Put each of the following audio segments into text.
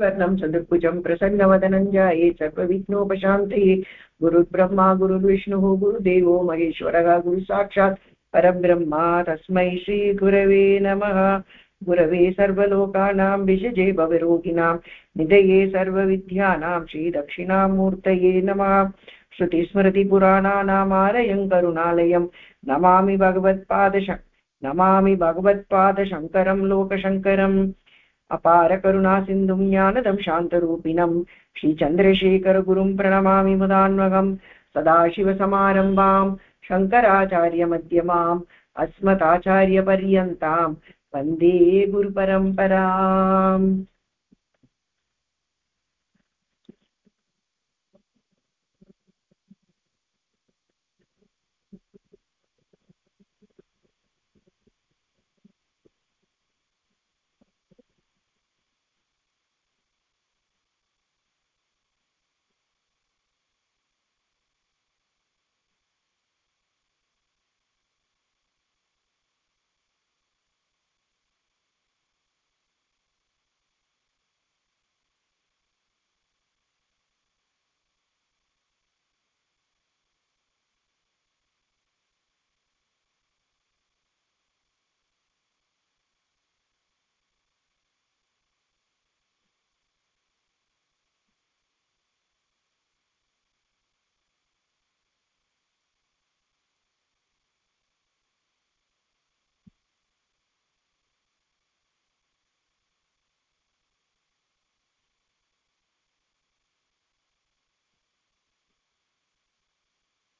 स्वर्णं चतुर्भुजं प्रसन्नवदनं जाये सर्वविघ्नोपशान्तये गुरुर्ब्रह्मा, गुरुर्विष्णुः, गुरुदेवो महेश्वरः, गुरुसाक्षात् परब्रह्मा तस्मै श्रीगुरवे नमः। गुरवे सर्वलोकानां विषजे भवरोगिणां, निधये सर्वविद्यानां श्रीदक्षिणामूर्तये नमः। श्रुतिस्मृतिपुराणानामालयं करुणालयं, नमामि भगवत्पादश, नमामि भगवत्पादशङ्करं, लोकशङ्करम्। अपारकरुणासिन्धुं ज्ञानदं शान्तरूपिणं। श्रीचन्द्रशेखरगुरुं प्रणमामि मुदान्वगम् सदाशिवसमारम्भां शङ्कराचार्यमध्यमाम्। अस्मदाचार्यपर्यन्ताम्। वंदे गुरुपरम्पराम्।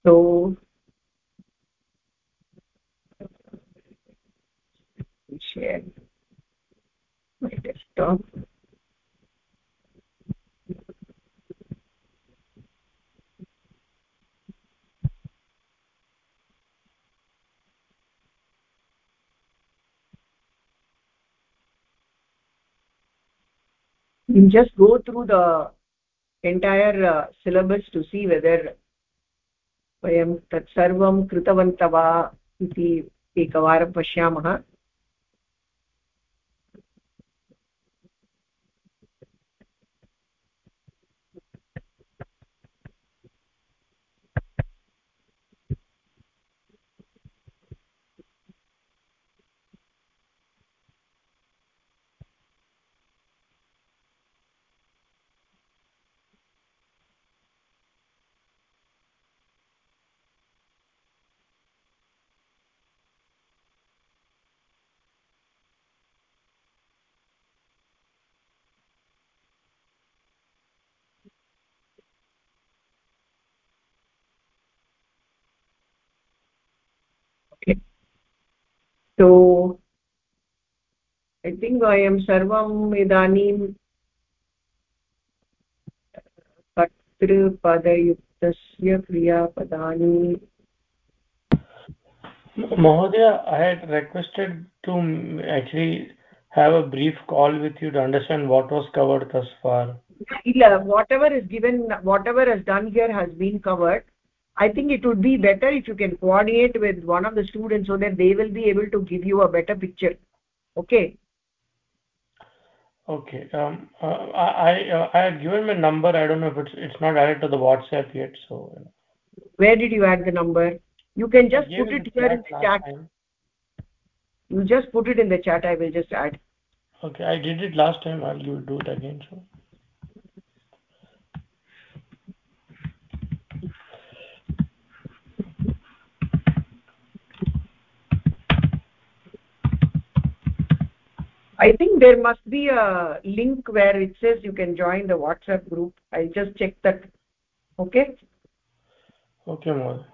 So share my desktop. You just go through the entire uh, syllabus to see whether वयं तत्सर्वं कृतवन्तः वा इति एकवारं पश्यामः। so i think वयं सर्वम् इदानीं कर्तृपदयुक्तस्य क्रियापदानि Mahodaya, I had requested to actually have a brief call with you to understand what was covered thus far. Whatever is given, whatever is done here has been covered. i think it would be better if you can coordinate with one of the students so that they will be able to give you a better picture. Okay? Okay um uh, i uh, i had given my number. I don't know if it's it's not added to the whatsapp yet so where did you add the number? You can just put it here in the chat time. you just put it in the chat i will just add. Okay i did it last time. I'll do it again so i think there must be a link where it says you can join the whatsapp group. I'll just check that. Okay? Okay ma'am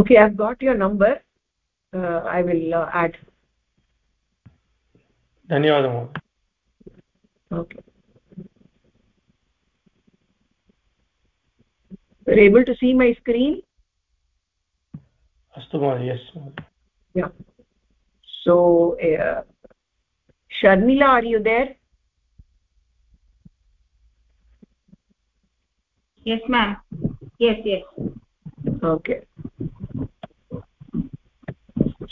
okay i've got your number uh, i will uh, add धन्यवादः महोदय okay you're able to see my screen अस्तु महोदय yes महोदय yeah so uh, sharmila are you there yes ma'am yes yes okay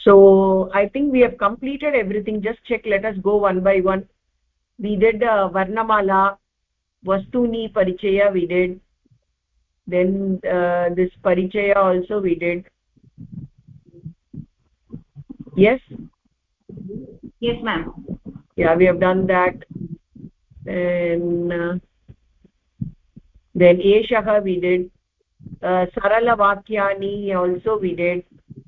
so i think we have completed everything. Just check let us go one by one. We did uh, varnamala vastuni parichaya we did. Then uh, this parichaya also we did. Yes? Yes ma'am. Yeah we have done that. And uh, then eshah we did. Uh, sarala vakyani also we did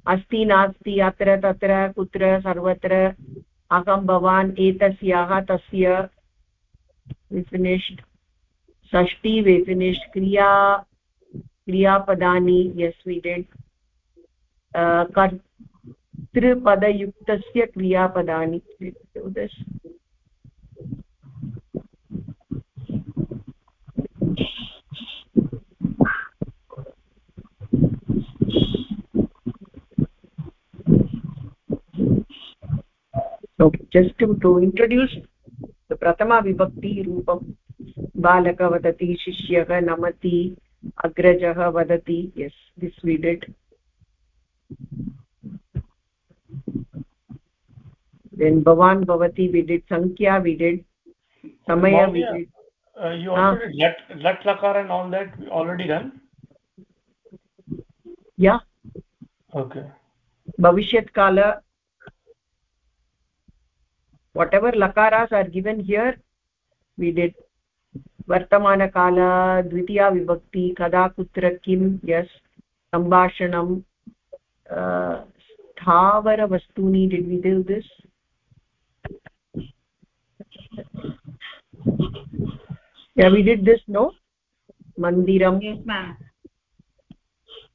अस्ति नास्ति अत्र तत्र कुत्र सर्वत्र अहं भवान् एतस्याः तस्य finished षष्टि finished kriya क्रियापदानि we did uh, कर्तृपदयुक्तस्य क्रियापदानि okay just to, to introduce the pratama vibhakti roopam balaka vadati shishyah namati agrajah vadati yes this we did then bhavan bhavati we did sankhya we did samaya we did uh, you also did lat lat lakar and all that already done yeah okay bhavishyat kala whatever lakaras are given here we did वर्तमानकाल द्वितीया विभक्ति कदा कुत्र किं yes सम्भाषणं स्थावरवस्तूनि did we do this yeah we did this no mandiram yes ma'am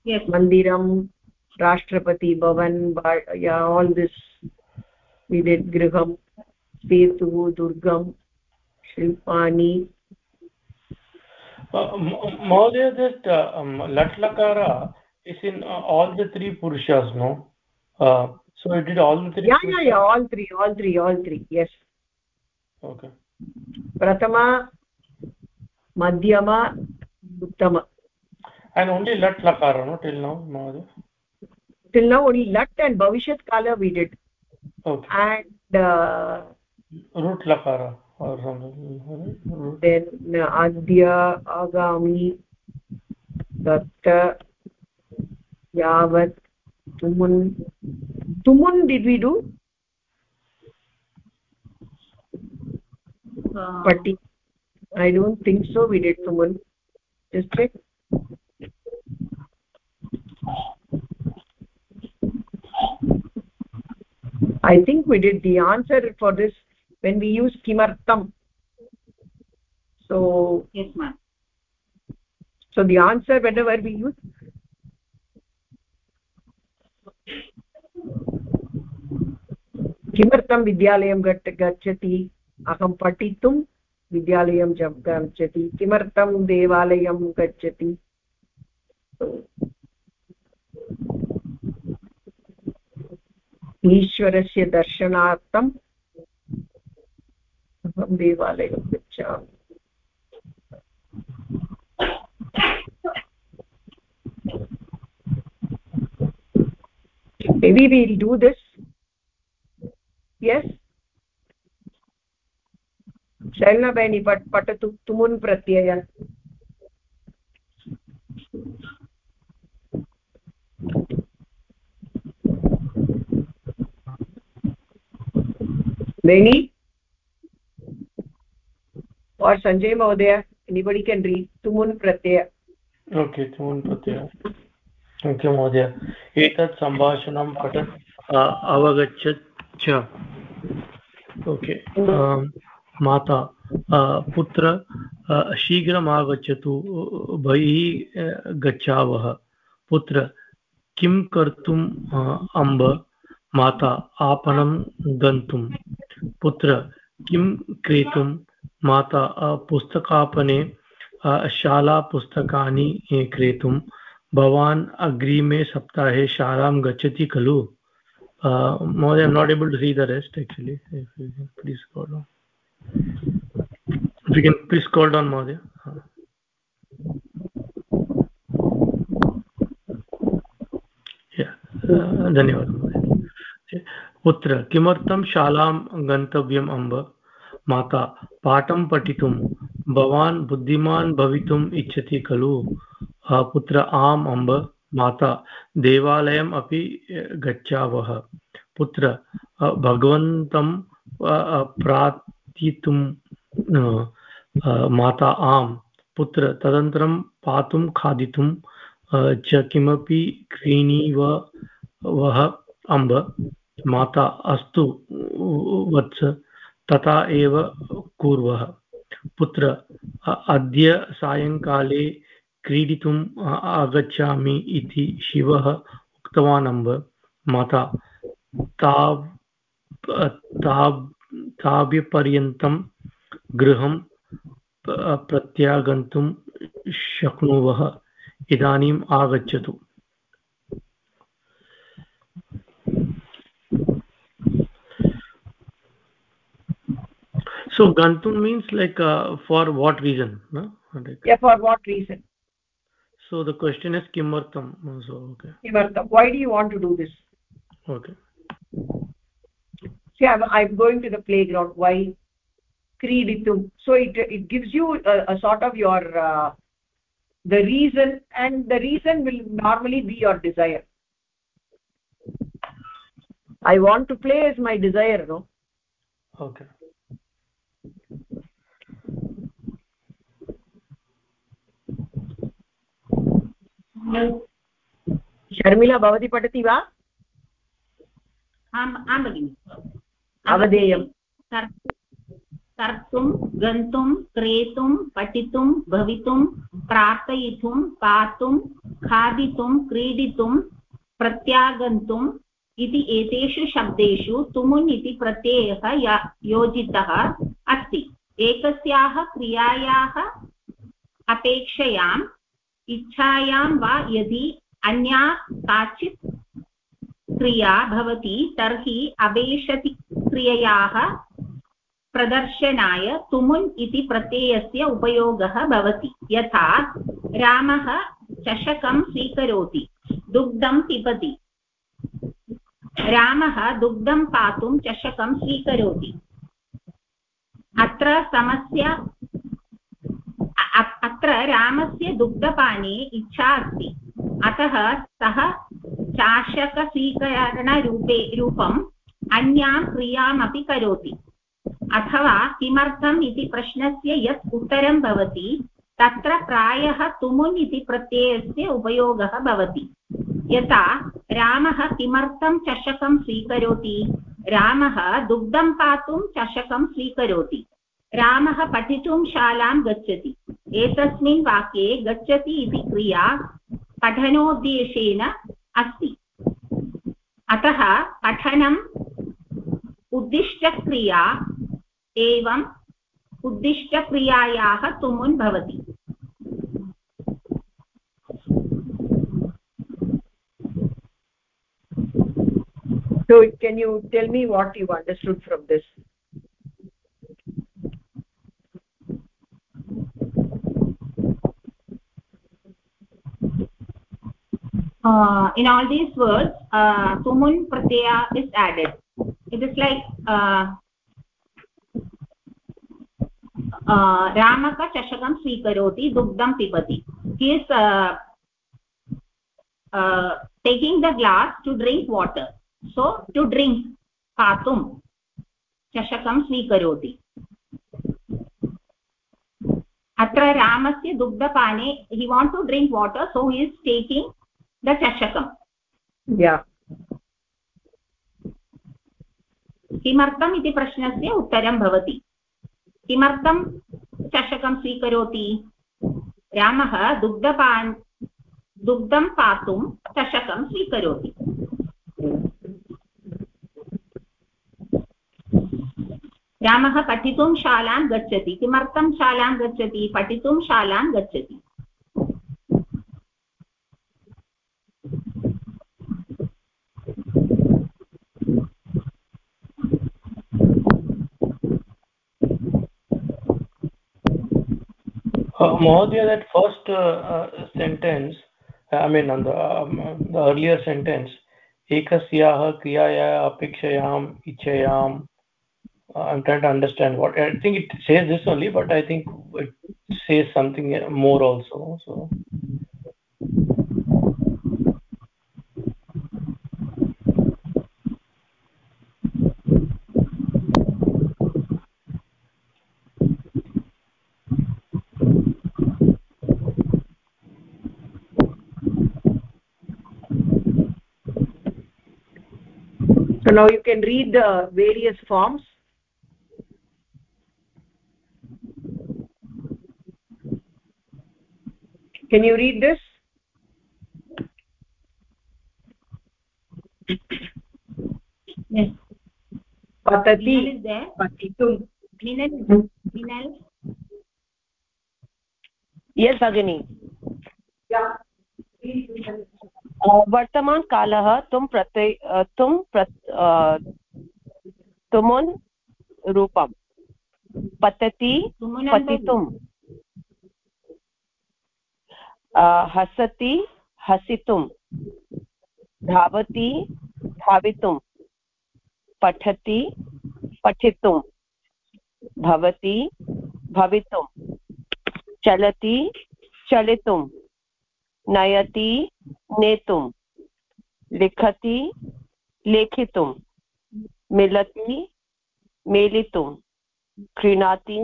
yes mandiram rashtrapati bhavan yeah setu durgam shilpani Mahodaya, that uh, um, Latlakara is in uh, all the three Purushas, no? Uh, so it did all the three yeah yeah yeah all three all three all three yes okay prathama madhyama uttama and only lat lakara no till now Mahodaya? till now only lat and bhavishyat kala we did okay and uh, root lakara or something root. then adya agami datta yavat tumun tumun did we do uh, patti i don't think so we did tumun just check i think we did the answer for this when we use kimartam so yes ma'am. so the answer whenever we use. किमर्थं विद्यालयं गच्छ गच्छति अहं पठितुं विद्यालयं गच्छति किमर्थं देवालयं गच्छति ईश्वरस्य दर्शनार्थम् अहं देवालयं गच्छामि maybe we'll do this. Yes. शैलना बेनि पठतु तुमुन् प्रत्यय बेनि or sanjay mahodaya anybody can read tumun pratyaya okay tumun pratyaya okay महोदय। एतत् सम्भाषणं पठन् अवगच्छत् च। ओके माता पुत्र शीघ्रम् आगच्छतु बहिः गच्छावः। पुत्र, किं कर्तुम् अम्ब? माता, आपणं गन्तुं पुत्र, किं क्रेतुं माता पुस्तकापणे शालापुस्तकानि क्रेतुं। भवान् अग्रिमे सप्ताहे शालां गच्छति खलु? महोदय I not able to see the rest actually please call if you can please call down Mahodaya. धन्यवादः, महोदय. पुत्र किमर्थं शालां गन्तव्यम् अम्ब? माता, पाठं पठितुं, भवान् बुद्धिमान् भवितुम् इच्छति खलु? पुत्र, आम् अम्ब, माता, देवालयम् अपि गच्छावः। पुत्र भगवन्तं प्रार्थितुं माता, आम्। पुत्र, तदनन्तरं पातुं खादितुं च किमपि क्रीणीव वः अम्ब, माता, अस्तु वत्स। तथा एव कुर्वः। पुत्र अद्य सायङ्काले क्रीडितुम् आगच्छामि इति शिवः उक्तवान् अम्ब। माता, ताव् ताव् ताभ्यपर्यन्तं गृहं प्रत्यागन्तुं शक्नुवः। इदानीम् आगच्छतु। So gantum means like uh, for what reason no? Like, yeah for what reason? so the question is kimartam so okay. Kimartam why do you want to do this? Okay. See i'm, I'm going to the playground. Why? Kriditum so it it gives you a, a sort of your uh, the reason and the reason will normally be your desire. I want to play as my desire no? Okay Sharmila भवती पठति वा? आम् आं भगिनि। अवधेयं कर्तुं गन्तुं क्रेतुं पठितुं भवितुं प्रार्थयितुं पातुं खादितुं क्रीडितुं प्रत्यागन्तुम् इति एतेषु शब्देषु तुमुन् इति प्रत्ययः योजितः अस्ति। एकस्याः क्रियायाः अपेक्षयाम् इच्छायां वा यदि अन्या काचित् क्रिया भवति, तर्हि अपेक्षति क्रिययाः प्रदर्शनाय तुमुन् इति प्रत्ययस्य उपयोगः भवति। यथा, रामः चषकं स्वीकरोति, दुग्धं पिबति। रामः दुग्धं पातुं चषकं स्वीकरोति। अत्र समस्या अत्र रामस्य दुग्धपाने इच्छा अस्ति। अतः सः चाषकस्वीकरणरूपे रूपम् अन्यां क्रियामपि करोति। अथवा किमर्थम् इति प्रश्नस्य यत् उत्तरं भवति, तत्र प्रायः तुमुन् इति प्रत्ययस्य उपयोगः भवति। यथा, रामः किमर्थं चषकं स्वीकरोति? रामः दुग्धं पातुं चषकं स्वीकरोति। रामः पठितुं शालां गच्छति। एतस्मिन् वाक्ये गच्छति इति क्रिया पठनोद्देशेन अस्ति। अतः पठनम् उद्दिष्टक्रिया एवम् उद्दिष्टक्रियायाः तुमुन् भवति। So can you tell me what you understood from this? Uh, in all these words uh, tumun pratyaya is added it is like uh, uh, pibati he is uh, uh, taking the glass to drink water so to drink patum chashakam swikaroti अत्र रामस्य दुग्धपाने he want to drink water so he is taking chashakam yeah. किमर्थम् इति प्रश्नस्य उत्तरं भवति. किमर्थं चषकं स्वीकरोति? रामः दुग्धपान् दुग्धं पातुं चषकं स्वीकरोति. रामः पठितुं शालां गच्छति. किमर्थं शालां गच्छति? पठितुं शालां गच्छति. Uh, Mahodaya, that first uh, uh, sentence, I mean, on the, um, earlier sentence, ekasyaha kriyaya apekshayam ichayam. Uh, I'm trying to understand what I think it says this only, but I think it says something more also. so now you can read the various forms. Can you read this? Yes. Patati. Patitum vinal vinal. Yes agni. Yeah. वर्तमानकालः तुं प्रत्यय तुं प्र तुमुन् रूपं पतति पतितुं हसति हसितुं धावति धावितुं पठति पठितुं भवति भवितुं चलति चलितुं नयति नेतुं, लिखति लेखितुं, मिलति मेलितुं, क्रीणाति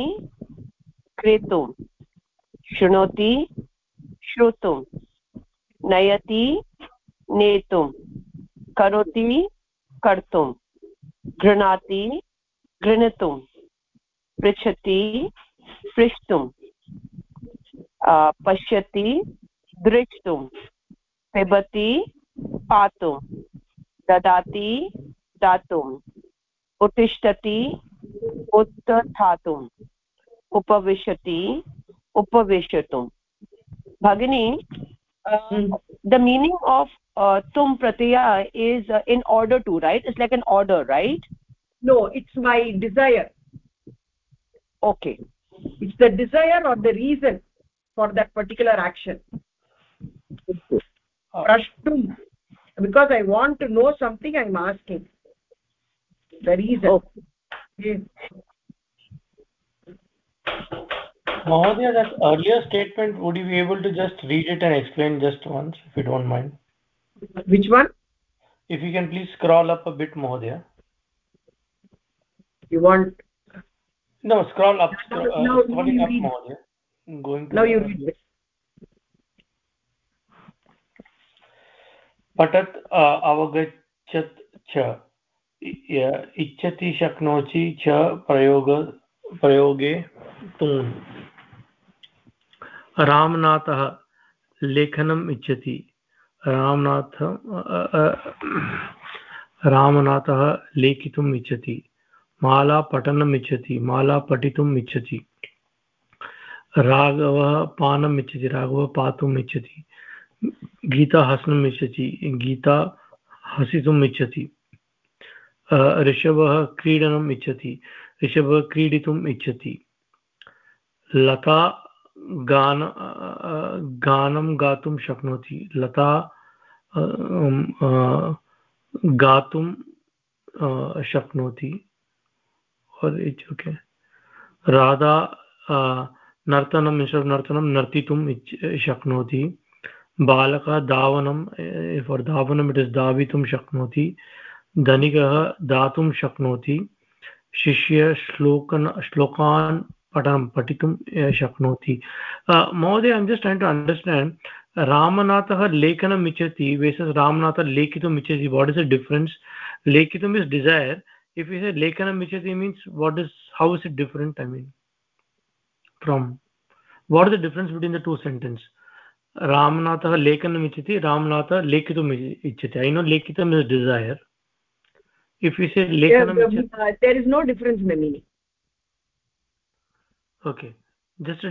क्रेतुं, शृणोति श्रोतुं, नयति नेतुं, करोति कर्तुं गृह्णाति गृह्णतुं पृच्छति पृष्टुं पश्यति द्रष्टुं पिबति पातुं ददाति दातुम् उत्तिष्ठति उत्थातुम् उपविशति उपवेशतुं। भगिनी द मीनिंग ऑफ़ तुम प्रतिया is in order to write it's like an order right no it's my desire okay it's the desire और the reason for that particular action prashtum because i want to know something i'm asking the reason okay. yes. Mahodaya, that earlier statement, would you be able to just read it and explain just once, if you don't mind? which one If you can please scroll up a bit, Mahodaya. you want No, scroll up, Now- uh, now scrolling up, read. Mahodaya. Going to now you read this पठत् अवगच्छत् च। इच्छति शक्नोति च प्रयोग, प्रयोगे तून् रामनाथः लेखनम् इच्छति। रामनाथ रामनाथः लेखितुम् इच्छति। माला पठनम् इच्छति। माला पठितुम् इच्छति। राघवः पानम् इच्छति। राघवः पातुम् इच्छति। गीता हसनम् इच्छति गीता हसितुम् इच्छति ऋषभः क्रीडनम् इच्छति ऋषभः क्रीडितुम् इच्छति लता गान गानं गातुं शक्नोति, लता गातुं शक्नोति। और ओके राधा नर्तनं नर्तनं नर्तितुम् इच्छ- शक्नोति। बालकः धावनं फार् धावनम् इट् इस् धावितुं शक्नोति धनिकः दातुं शक्नोति शिष्य श्लोकन श्लोकान् पठनं पठितुं अ, शक्नोति। महोदय I am just trying to understand रामनाथः लेखनम् इच्छति वेसस् रामनाथः लेखितुम् इच्छति वाट् इस् द डिफरेन्स् लेखितुम् is desire if you say lekanam ichati means what is how is it different i mean from what is the difference between the two sentence? Ramnath लेखन रामनाथ लेखित इच्छति no लेखित is desire if you say no difference in the okay just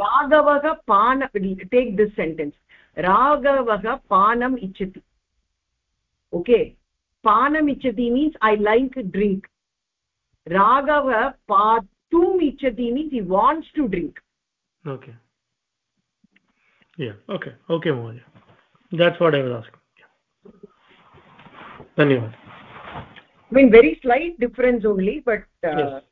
राघवः पान take this sentence राघवः पानम् इच्छति okay पानम् इच्छति means I like drink Raghav पातुम् इच्छति means you wants to drink okay. Yeah okay okay Mohan. that's what i was asking धन्यवाद i mean very slight difference only but uh, yes.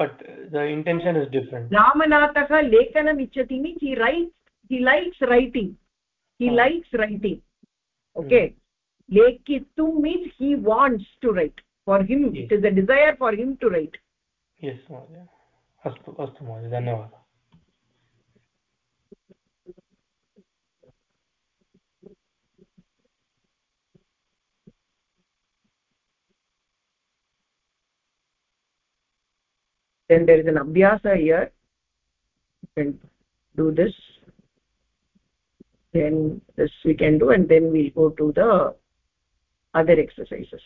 but the intention is different ramanatah lekhanam ichati means he writes he likes writing he oh. likes writing okay hmm. lekitum means he wants to write for him yes. it is a desire for him to write yes mहोदय अस्तु अस्तु महोदय धन्यवादः then there is an abhyasa here. You can do this. Then this we can do and then we'll go to the other exercises.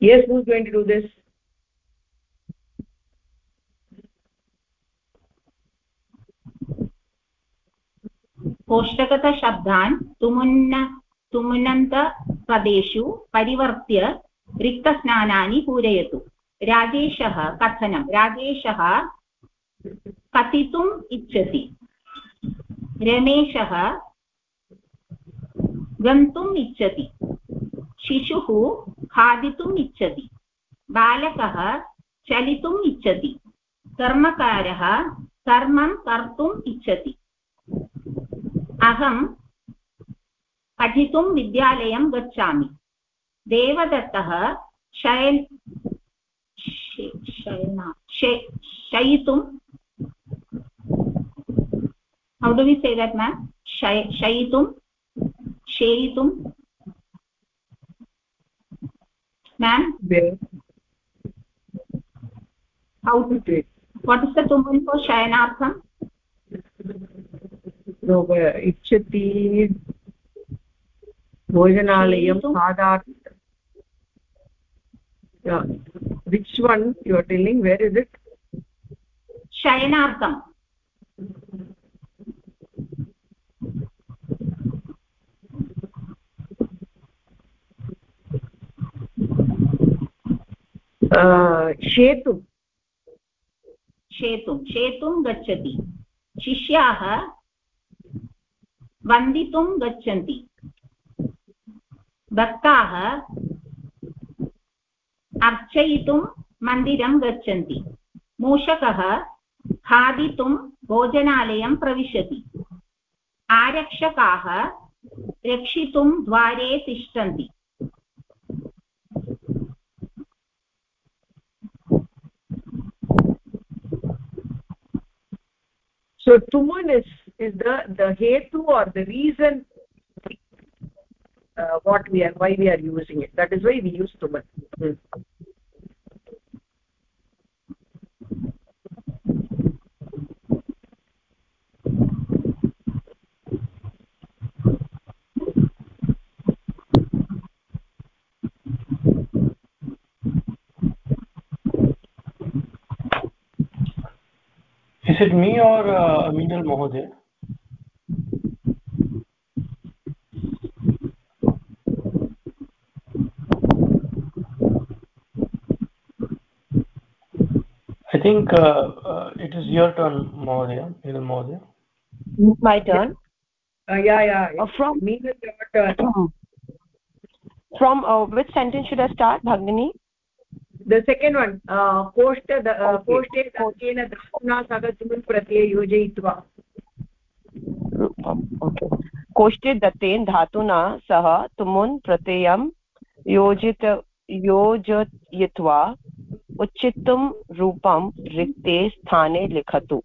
Yes who's going to do this कोष्टकतशब्दान् तुमुन्न तुमुनन्तपदेषु परिवर्त्य रिक्तस्नानानि पूरयतु राजेशः कथनं, राजेशः कथितुम् इच्छति। रमेशः गन्तुम् इच्छति। शिशुः खादितुम् इच्छति। बालकः चलितुम् इच्छति। कर्मकारः कर्मं कर्तुम् इच्छति। अहं पठितुं विद्यालयं गच्छामि। देवदत्तः शयन् शयना शे हौ डु वि से देट् मे शय शयितुं शेयितुं ma'am how to what is the शयनार्थं? Shayanartham इच्छति भोजनालयं खादात् which one you are telling where is it शयनार्थम् शेतुं शेतुं शेतुं गच्छति। शिष्याः वन्दितुं गच्छन्ति। भक्ताः अर्चयितुं मन्दिरं गच्छन्ति। मूषकः खादितुं भोजनालयं प्रविशति। आरक्षकाः रक्षितुं द्वारे तिष्ठन्ति। So tuman is is the the hetu or the reason uh, what we are why we are using it that is why we use tuman hmm. is it me or uh, Aminal Mohoday? Think uh, uh, it is your turn, Mohoday, Aminal Mohoday. My turn? Uh, yeah, yeah. Uh, from me, turn. From uh, which sentence should I start, Bhagini? the second one कोष्ठे दकेन धातुना सह तुमुन् प्रत्यये योजयित्वा कोष्ठे दत्तेन धातुना सह तुमुन् प्रत्ययं योजित योजयित्वा उचितं रूपं रिक्ते स्थाने लिखतु।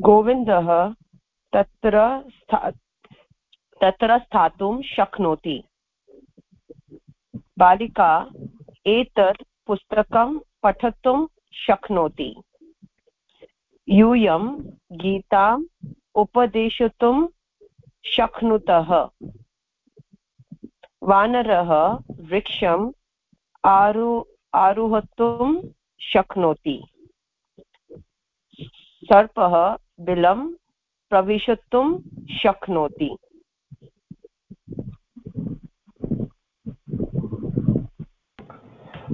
गोविन्दः तत्र तत्र स्थातुं शक्नोति। बालिका एतत् पुस्तकं पठितुं शक्नोति। यूयं गीताम् उपदेशितुं शक्नुतः। वानरः वृक्षम् आरु आरोहतुं शक्नोति। सर्पः बिलं प्रविशतुं शक्नोति।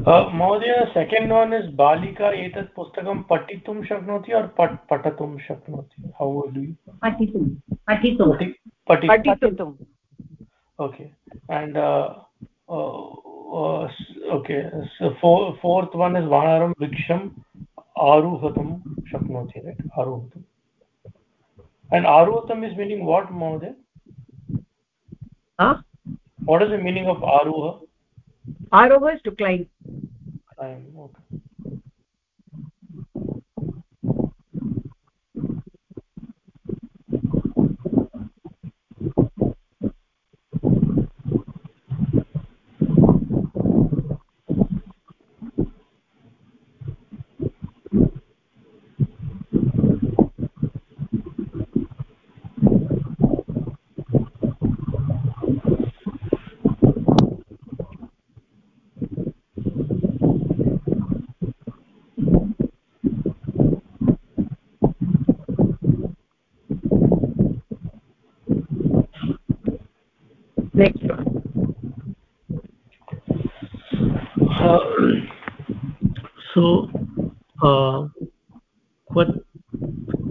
महोदय सेकेण्ड् वन् इस् बालिका एतत् पुस्तकं पठितुं शक्नोति और् पठ पठितुं शक्नोति? हौ डु पठितुं पठितुं। Okay and okay fourth one is वानरम वृक्षम आरुहतम शक्नो थे राइट आरुहतम एंड आरुहतम इज़ मीनिंग व्हाट महोदय what is the meaning of आरुह आरुह is to climb climb okay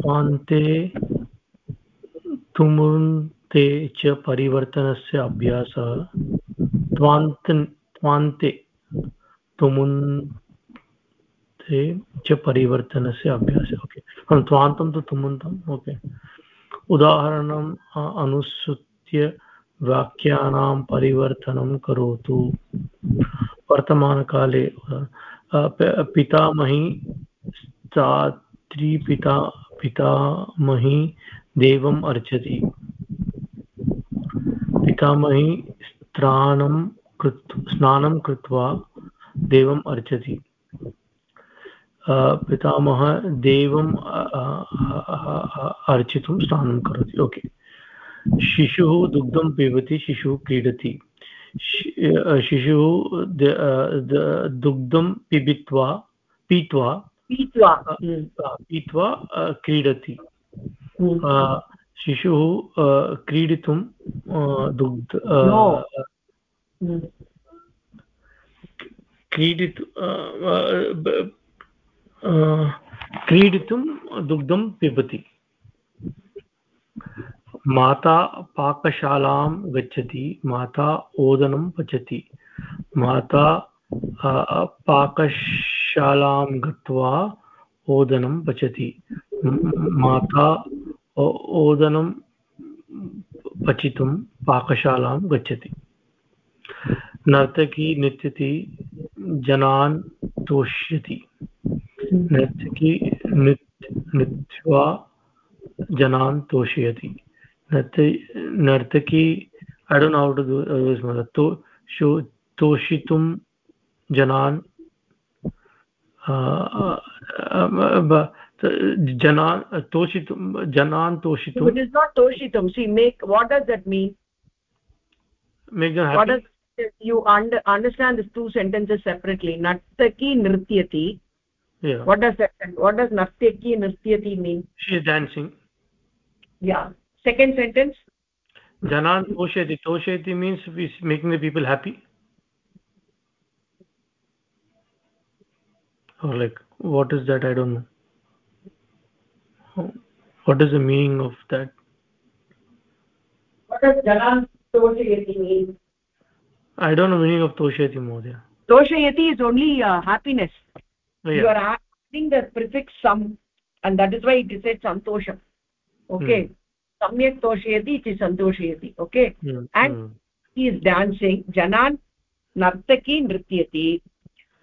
त्वान्ते तुमुन्ते च परिवर्तनस्य अभ्यासः त्वान्त त्वान्ते तुमुन्ते च परिवर्तनस्य अभ्यासः ओके त्वान्तं तु तुमुन्तम् ओके उदाहरणम् अनुसृत्य वाक्यानां परिवर्तनं करोतु। वर्तमानकाले पितामही, स्त्रीपिता, पितामही देवम् अर्चति। पितामही स्नानं कृत् स्नानं कृत्वा देवम् अर्चति। पितामह देवम् अर्चितुं स्नानं करोति। ओके। शिशुः दुग्धं पिबति शिशुः क्रीडति। शिशुः दुग्धं पिबित्वा पीत्वा पीत्वा पीत्वा क्रीडति। शिशुः क्रीडितुं दुग्ध क्रीडितु क्रीडितुं दुग्धं पिबति। माता पाकशालां गच्छति, माता ओदनं पचति। माता पाकशालां गत्वा ओदनं पचति। माता ओदनं पचितुं पाकशालां गच्छति। नर्तकी नृत्यति जनान् तोष्यति। नर्तकी नृत्वा जनान् तोषयति। नर्तकी I don't know to do is मतलब तो शो तोषितुम जनान uh, uh, uh, जनान तोषितुम जनान तोषितुम it is not तोषितुम see make what does that mean make them happy what you understand this two sentences separately नर्तकी नृत्यति Yeah. What does that? What does Nartyaki Nartyati mean? She is dancing. Yeah. Second sentence. Janan toshati toshati means making the people happy. Or like what is that? I don't know. What is the meaning of that? What does janan toshayati mean? I don't know meaning of toshayati mohdaya toshayati is only uh, happiness. Oh, yeah. you are adding the prefix sam and that is why it is said santosham okay. Hmm. सम्यक् तोषयति इति सन्तोषयति okay? And is dancing जनान् नर्तकी नृत्यति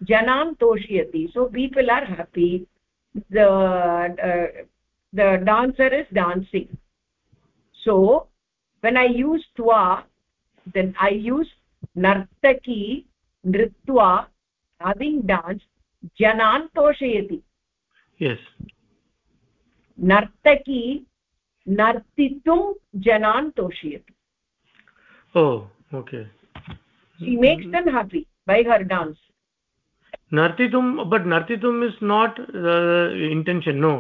जनान् तोषयति. So people are happy the dancer is dancing so when I use त्वा then I use नर्तकी नृत्वा हविङ्ग् डान्स् जनान् तोषयति. नर्तकी नर्तितुं जनान् तोषयति। ओ okay she makes them happy by her dance नर्तितुं but नर्तितुम् is not intention no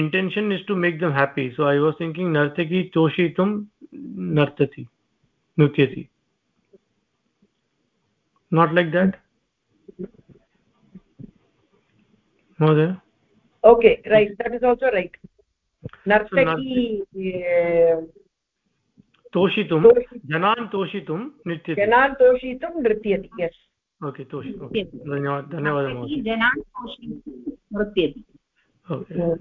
intention is to make them happy so I was thinking नर्तकी तोषयितुं नर्तति नृत्यति। नाट् लैक् देट् महोदय okay right that is also right nartaki toshitum janan toshitum nityati janan toshitum nrityati yes. Okay तोषि धन्यवादः धन्यवादः महोदय। जनान् नृत्यति।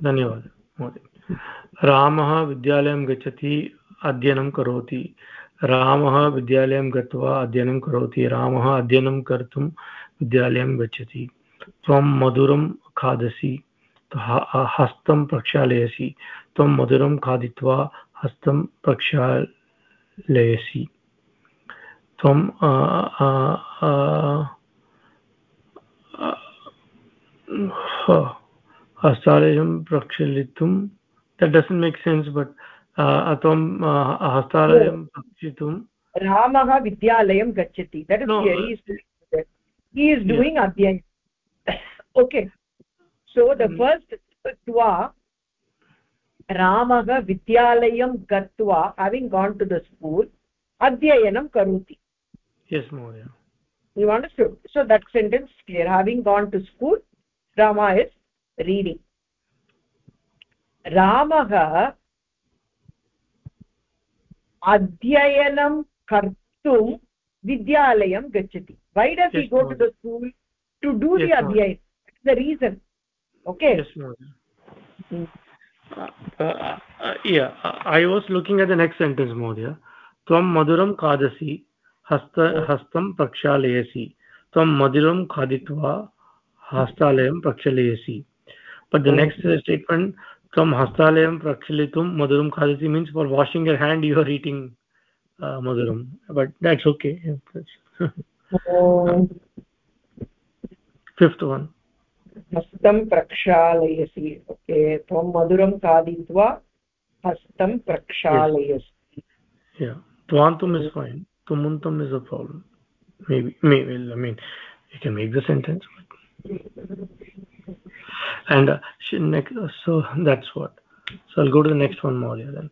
धन्यवादः महोदय। रामः विद्यालयं गच्छति अध्ययनं करोति। रामः विद्यालयं गत्वा अध्ययनं करोति। रामः अध्ययनं कर्तुं विद्यालयं गच्छति। त्वं मधुरं खादसि। हाँ, हस्तं प्रक्षालयसि। त्वं मधुरं खादित्वा हस्तं प्रक्षालयसि। त्वं हस्तालयं प्रक्षालितुं that doesn't make sense but त्वं हस्तालयं प्रक्षितुं। रामः विद्यालयं गच्छति। Okay so the mm. first twa ramah vidyalayam gatva having gone to the school adhyayanam karoti yes mohoday you understood so that sentence clear having gone to school rama is reading ramah अध्ययनं कर्तुं विद्यालयं गच्छति why does yes, he go to the school to do yes, the adhyayam the reason okay yes mm. uh, uh, uh, yeah i was looking at the next sentence mohdya tvam maduram khadasi हस्त हस्तं प्रक्षालयसि त्वं मधुरं खादित्वा हस्तालयं प्रक्षालयसि but the next statement त्वं हस्तालयं प्रक्षालितुं मधुरं खादति means for washing your hand you are eating uh, madhuram but that's okay fifth one हस्तं प्रक्षालयसि ओके त्वं मधुरं खादित्वा हस्तं प्रक्षालयसि tvantum is fine tumuntam is a problem maybe maybe i mean you can make the sentence and uh, next, uh, so that's what so i'll go to the next one more then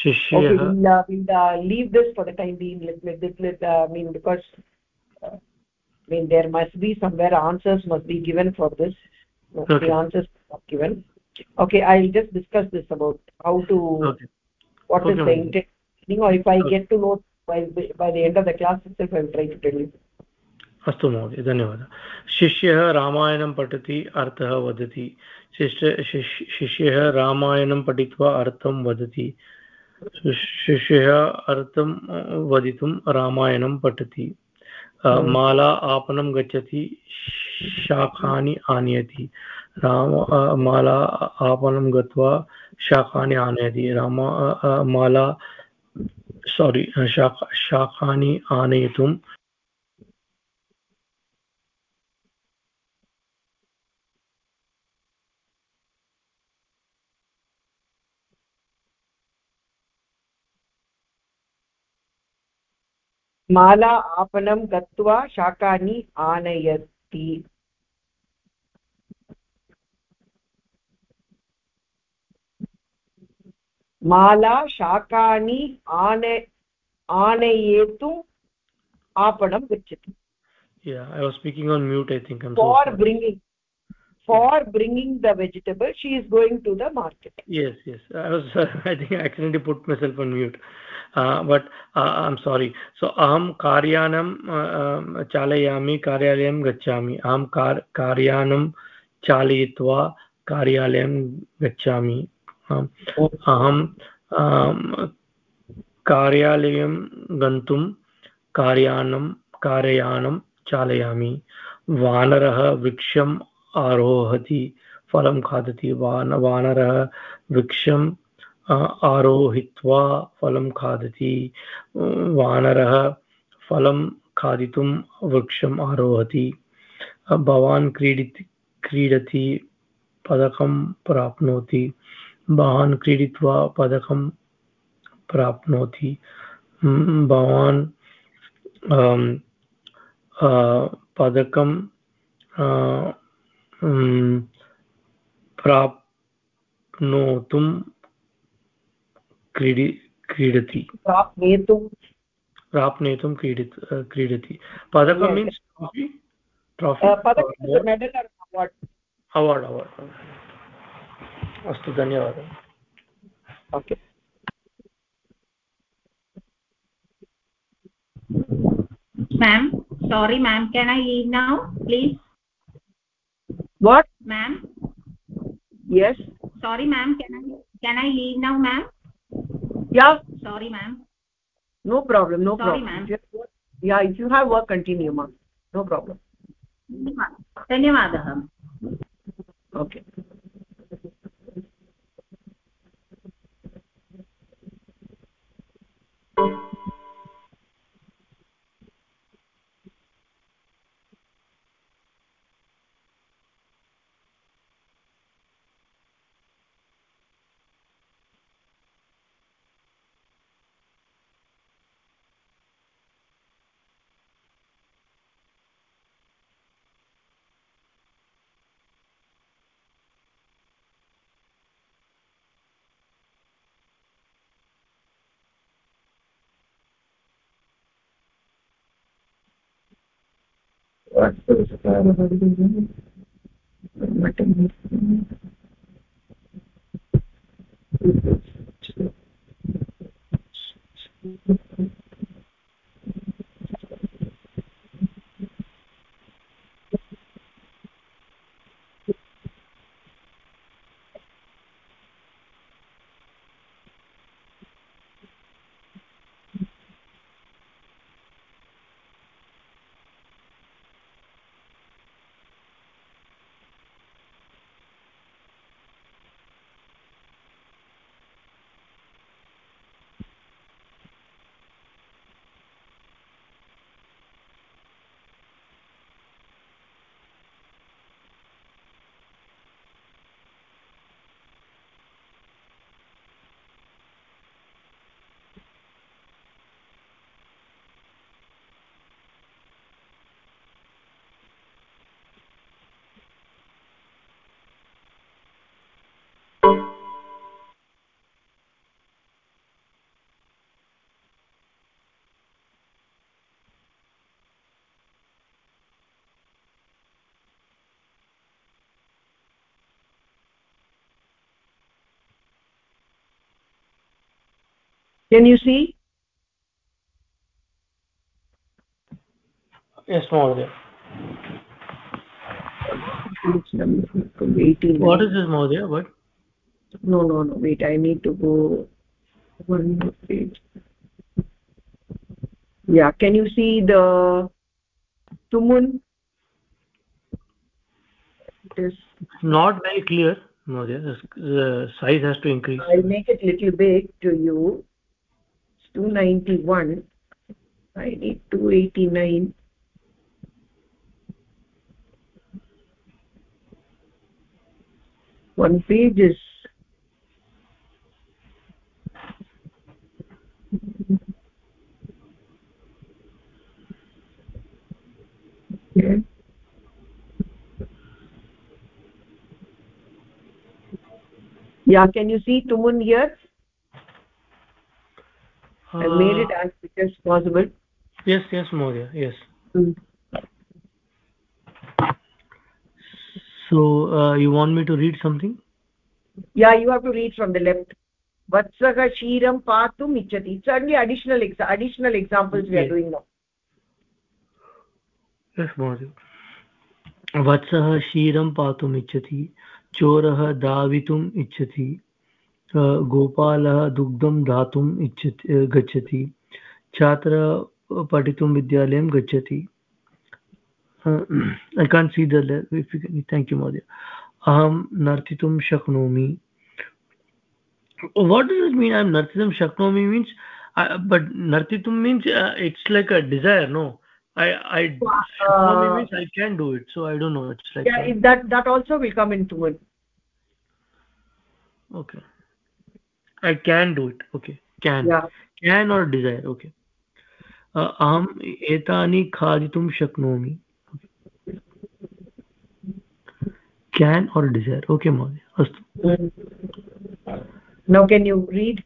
shishya okay we'll, uh, we'll uh, leave this for the time being let me let, let uh, i mean because uh, i mean there must be somewhere answers must be given for this okay. the answers are given okay i'll just discuss this about how to okay. what okay, is the intent or if i okay. get to know by by the end of the class itself i will try to tell you अस्तु महोदय धन्यवादः शिष्यः रामायणं पठति अर्थः वदति शिष्य शिष्यः रामायणं पठित्वा अर्थं वदति शिष्यः अर्थं वदितुं रामायणं पठति माला आपणं गच्छति शाखानि आनयति। राम माला आपणं गत्वा शाखानि आनयति। राम माला सोरि शाखा शाखानि आनयितुं माला आपनं गत्वा शाकानि आनयति। माला शाकानि आने आनयेतु आपणं गच्छति। Yeah I was speaking on mute I think I am so for bringing for bringing the vegetable she is going to the market yes yes i was uh, i think i accidentally put myself on mute uh, but uh, i'm sorry so aham karyanam uh, chalayami karyalayam gachami aham kar karyanam chalayitva karyalayam gachami aham कार्यालयं गन्तुं कार्यानं कारयानं चालयामि वानरः वृक्षम् आरोहति फलं खादति वान, वानरः वृक्षं आरोहित्वा फलं खादति। वानरः फलं खादितुं वृक्षम् आरोहति। भवान् क्रीडिति, क्रीडति पदकं प्राप्नोति। भवान् क्रीडित्वा पदकं प्राप्नोति। भवान् पदकं प्राप्नोतुं क्रीडि क्रीडति। प्राप्नेतुं? प्राप्नेतुं क्रीडि क्रीडति। पदकं मीन्स् ट्राफि अवार्ड् अवार्ड् अस्तु धन्यवादः। Okay ma'am sorry ma'am can i leave now please? what ma'am yes sorry ma'am can i can i leave now ma'am yeah sorry ma'am no problem no sorry problem yeah if you have work continue ma'am no problem धन्यवादः okay पट्टं can you see? Yes mohoday what is this mohoday what? No no no wait i need to go one more page. Yeah can you see the tumun? It is not very clear mohoday the size has to increase. I'll make it little big to you 291 i need 289 one page is okay yeah can you see tumun here I made it as quick as possible. Yes, yes, Maurya, yes. Mm. So, uh, you want me to read something? Yeah, you have to read from the left. वत्सः क्षीरं पातुम् इच्छति it's only additional exa additional examples we are doing now yes महोदय वत्सः क्षीरं पातुम् इच्छति चोरः धावितुम् इच्छति गोपालः दुग्धं दातुम् इच्छति गच्छति छात्रः पठितुं विद्यालयं गच्छति I can see the thank you महोदय अहं नर्तितुं शक्नोमि what does it mean i'm nartitum shaknomi means I, but nartitum means uh, it's like a desire no i i uh, means i can do it so i don't know it's like yeah that that also will come into it okay I can do it okay can can और desire okay अहम एतानि खादितुं शक्नोमी can और desire okay महोदय अस्तु no can you read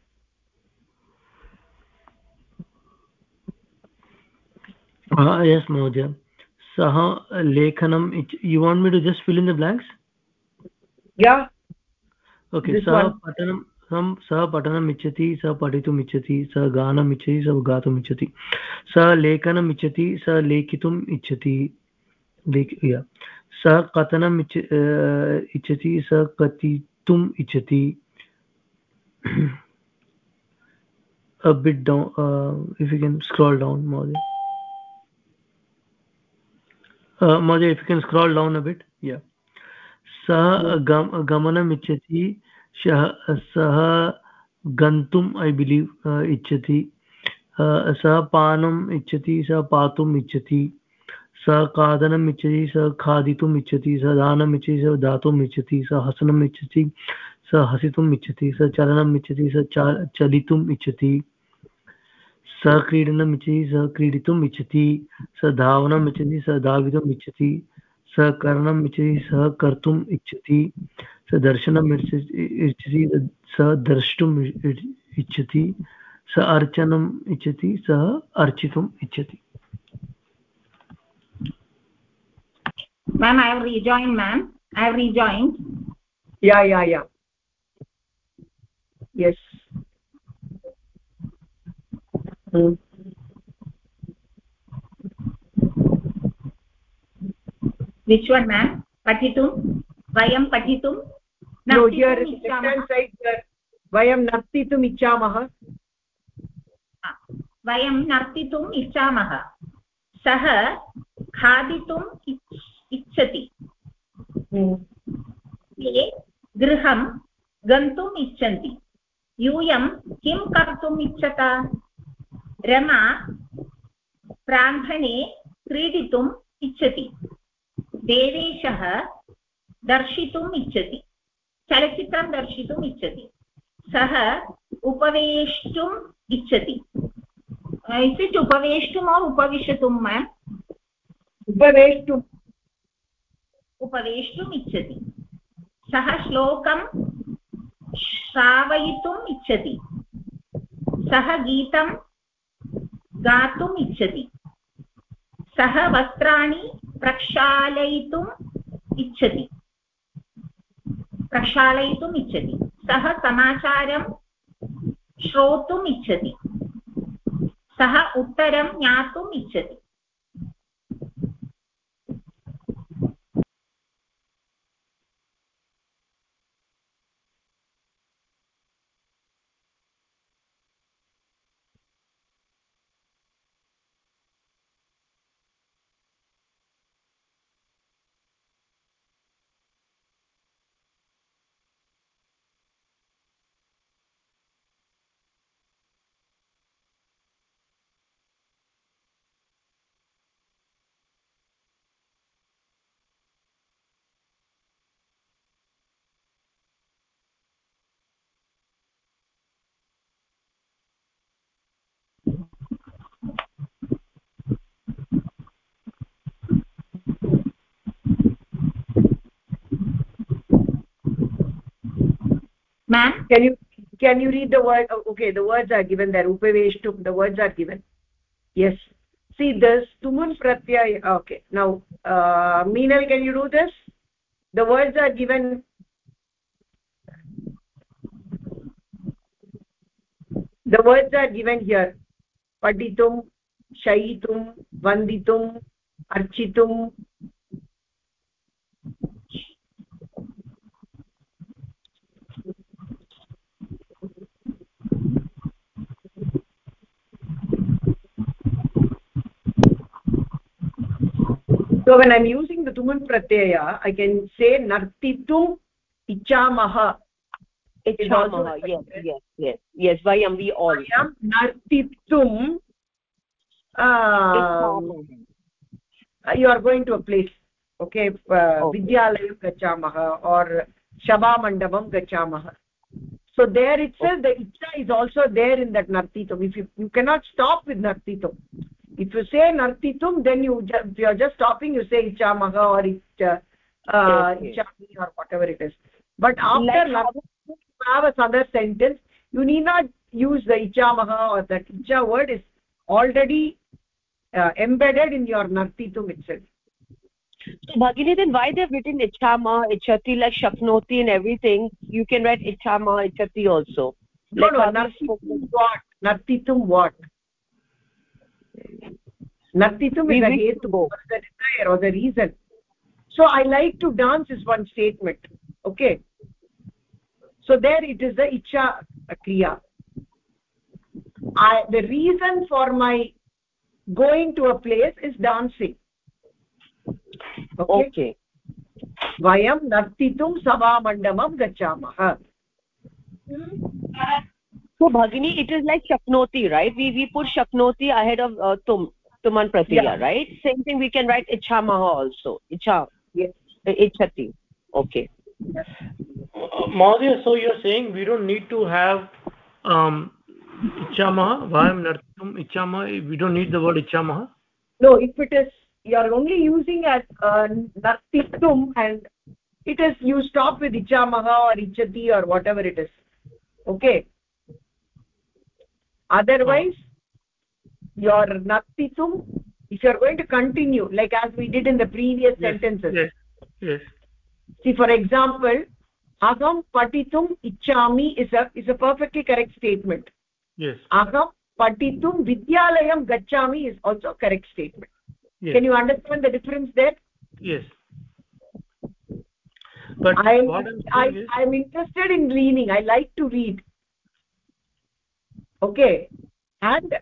yes महोदय सः लेखनं you want me to just fill in the blanks yeah okay सः पठनं सः पठनम् इच्छति सः पठितुम् इच्छति सः गानम् इच्छति सः गातुम् इच्छति सः लेखनम् इच्छति सः लेखितुम् इच्छति। लेख सः कथनम् इच्छ इच्छति सः कथितुम् इच्छति। A bit down uh, if you can scroll down Maude. Uh, Maude, if you can scroll down a bit yeah सः गम गमनम् इच्छति सः गन्तुम् ऐ बिलीव् इच्छति सः पानम् इच्छति सः पातुम् इच्छति सः खादनम् इच्छति सः खादितुम् इच्छति सः दानम् इच्छति सः दातुम् इच्छति सः हसनम् इच्छति सः हसितुम् इच्छति सः चलनम् इच्छति सः चलितुम् इच्छति सः क्रीडनम् इच्छति सः क्रीडितुम् इच्छति सः धावनम् इच्छति सः धावितुम् इच्छति सः करणम् इच्छति सः कर्तुम् इच्छति सः दर्शनम् इच्छति सः द्रष्टुम् इच्छति सः अर्चनम् इच्छति सः अर्चितुम् इच्छति। Ma'am i have rejoined ma'am. I have rejoined. Yeah yeah yeah. Yes. Hmm. Which one ma'am पठितुं वयं पठितुं वयं नर्तितुम् इच्छामः वयं नर्तितुम् इच्छामः सः खादितुम् इच्छति ते गृहं गन्तुम् इच्छन्ति यूयं किं कर्तुम् इच्छत रमा प्राङ्गणे क्रीडितुम् देवेशः दर्शितुम् इच्छति चलच्चित्रं दर्शितुम् इच्छति सः उपवेष्टुम् इच्छति। इत्युक्ते उपवेष्टुम् और् उपविशतुं मेम् उपवेष्टुम्। उपवेष्टुम् इच्छति। सः श्लोकं श्रावयितुम् इच्छति। सः गीतं गातुम् इच्छति। सः वस्त्राणि प्रक्षालयितुम् इच्छति। प्रक्षालयितुम् इच्छति। सः समाचारं श्रोतुम् इच्छति। सः उत्तरं ज्ञातुम् इच्छति। Ma'am? Can you can you read the word oh, okay the words are given there upaveshtu the words are given. Yes. See this tumun pratyay okay now uh, meenal can you do this? The words are given. The words are given here. Paditum shayitum vanditum architum so when i'm using the tumun pratyaya i can say nartitum ichamaha. Ichamaha yes yes yes yes why am we all i am nartitum uh, um, you are going to a place okay uh, vidyalayam gachamaha or shabha mandapam gachamaha. So there it says the icha is also there in that nartitum. if you you cannot stop with nartitum if you say nartitum then you just, you are just stopping you say ichamah or icha uh, okay. ichami or whatever it is. But after like you have a other sentence. You need not use the ichamah or that icha word is already uh, embedded in your nartitum itself. So bhagini then why they've written ichama ichati like shaknoti and everything? You can write ichama ichati also. No like no nartitum what? Nartitum what nartitum is a hetu or the desire or the reason. So i like to dance is one statement okay? So there it is the icha kriya. I, the reason for my going to a place is dancing. Okay, okay. nartitum sabamandamam gachamah so bhagini it is like shaknoti right? We we put shaknoti ahead of uh, tum tuman pratyaya yeah. right? Same thing we can write ichamah also. Icha yes. Ichati okay. Yes. uh, so you're saying we don't need to have um ichamah vayam nartum ichamah we don't need the word ichamah no if it is you are only using as uh, nartitum and it is you stop with ichamah or ichati or whatever it is. Okay? Otherwise your nartitum if you are going to continue like as we did in the previous yes, sentences. yes yes. See for example aham patitum ichami is a is a perfectly correct statement. Yes. Aham patitum vidyalayam gachami is also correct statement. Yes. can you understand the difference there? Yes. But I'm, I, is... I'm interested in reading. I like to read. Okay. And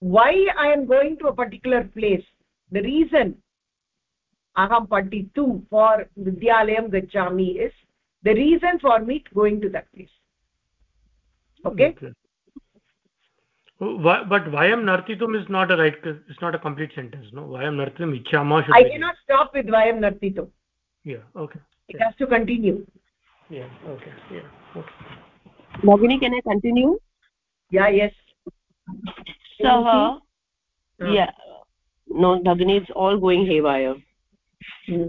why i am going to a particular place? The reason aham patitum for vidyalayam gachami is the reason for me going to that place. Okay, okay. Why, but vayam nartitum is not a right it's not a complete sentence no? Vayam nartitum ichama should i cannot stop with vayam nartitum yeah okay. It has to continue. Yeah okay yeah okay. Bhagini, can i continue? Yeah yes so uh, yeah. No Bhagini, it's all going haywire. Hmm.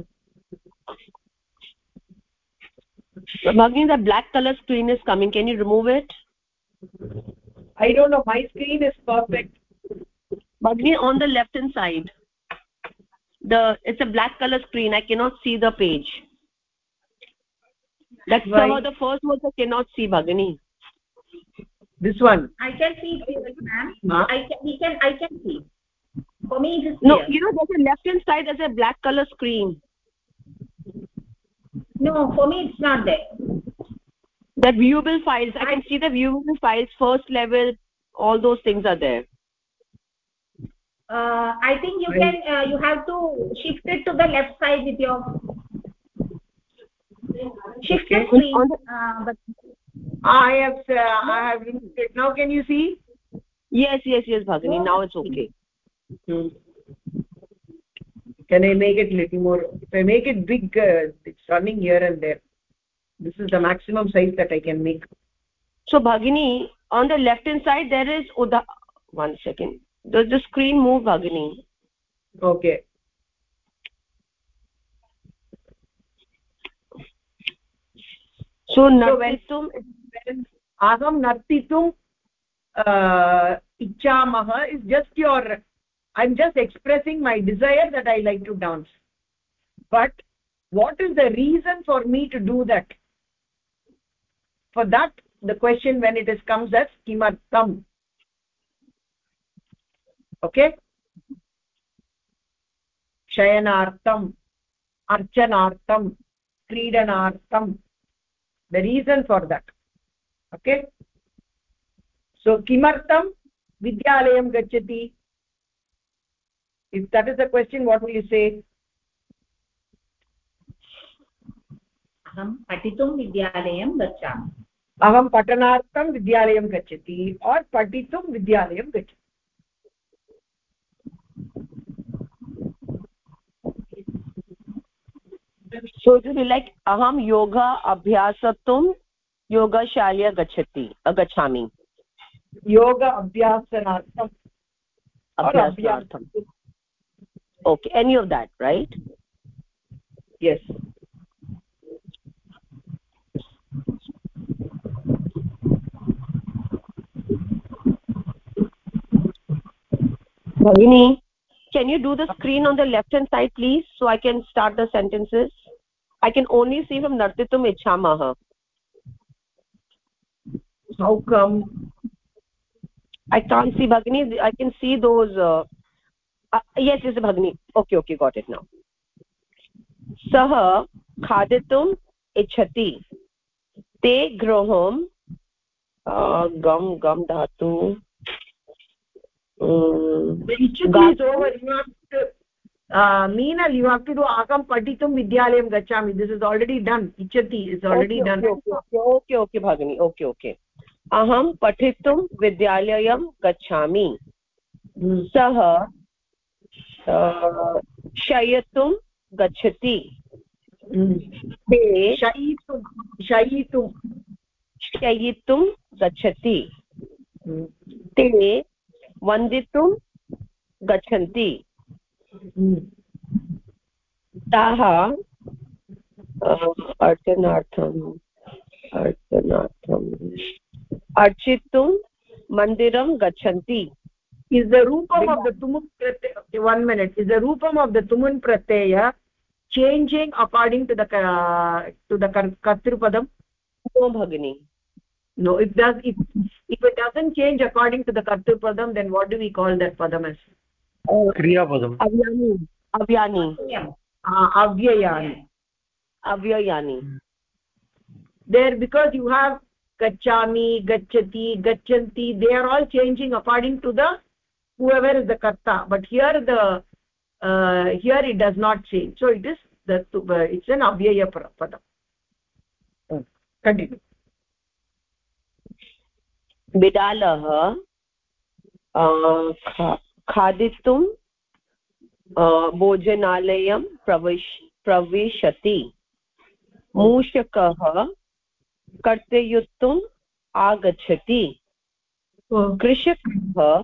Bhagini, the black color screen is coming. Can you remove it? I don't know. My screen is perfect. Bhagini, on the left hand side. The it's a black color screen. I cannot see the page. That's right. how the first words i cannot see Bhagini. This one. I can see ma'am. Huh? i can we can i can see. For me it is no you know there's a left hand side there's a black color screen. No for me it's not there. That viewable files i can see the viewable files first level all those things are there. Uh, i think you can uh, you have to shift it to the left side with your shift okay. screen uh, but i have uh, i have it now can you see? Yes yes yes bhagini. Now it's okay. Hmm. can i make it little more? If i make it big uh, it's running here and there. This is the maximum size that i can make. So bhagini on the left hand side there is uda one second. Does the screen move bhagini. Okay. So when aham nartitum uh, ichamah is just your i'm just expressing my desire that i like to dance. But what is the reason for me to do that? For that the question when it is comes as kimartam okay? Shayanartam archanartam kridanartam the reason for that okay so किमर्थं विद्यालयं गच्छति if that is a question what will you say अहं पठितुं विद्यालय गच्छामि। अहं पठनार्थं विद्यालयं गच्छति और् पठितुं विद्यालयं गच्छति। सो यु लैक् अहं योगशाल्या गच्छति गच्छामि योग अभ्यासनार्थम् अभ्यासार्थम् okay any of that right yes Bhagini, can you do the screen on the left hand side please so i can start the sentences i can only see from nartitum ichamah how come i can't see bhagini i can see those uh, uh, yes yes bhagini okay okay got it now सः खादितुम् इच्छति ते गृहं गम गम धातु ichati is over you have to uh, meenal you have to do aham patitum vidyalayam gachami this is already done ichati is अहं पठितुं विद्यालयं गच्छामि। सः शयितुं गच्छति। ते शयितुं शयितुं। शयितुं गच्छति। ते वन्दितुं गच्छन्ति। ताः अर्चनार्थम् अर्चनार्थम् अर्चितुं मन्दिरं गच्छन्ति is the rupam of the tumun pratyaya one minute is the rupam of the tumun pratyaya changing according to the uh, to the kartrupadam no bhagini no it does if if it doesn't change according to the kartrupadam then what do we call that padam as क्रियापदम् अव्यानि अव्यानि avyayani अव्ययानि there because you have gachami gachati gachanti they are all changing according to the whoever is the karta but here the uh, here it does not change so it is the uh, it's an avyaya padam continue बिडालः खादितुं भोजनालयं प्रविश प्रविशति मूषकः कर्तयितुम् आगच्छति। कृषकः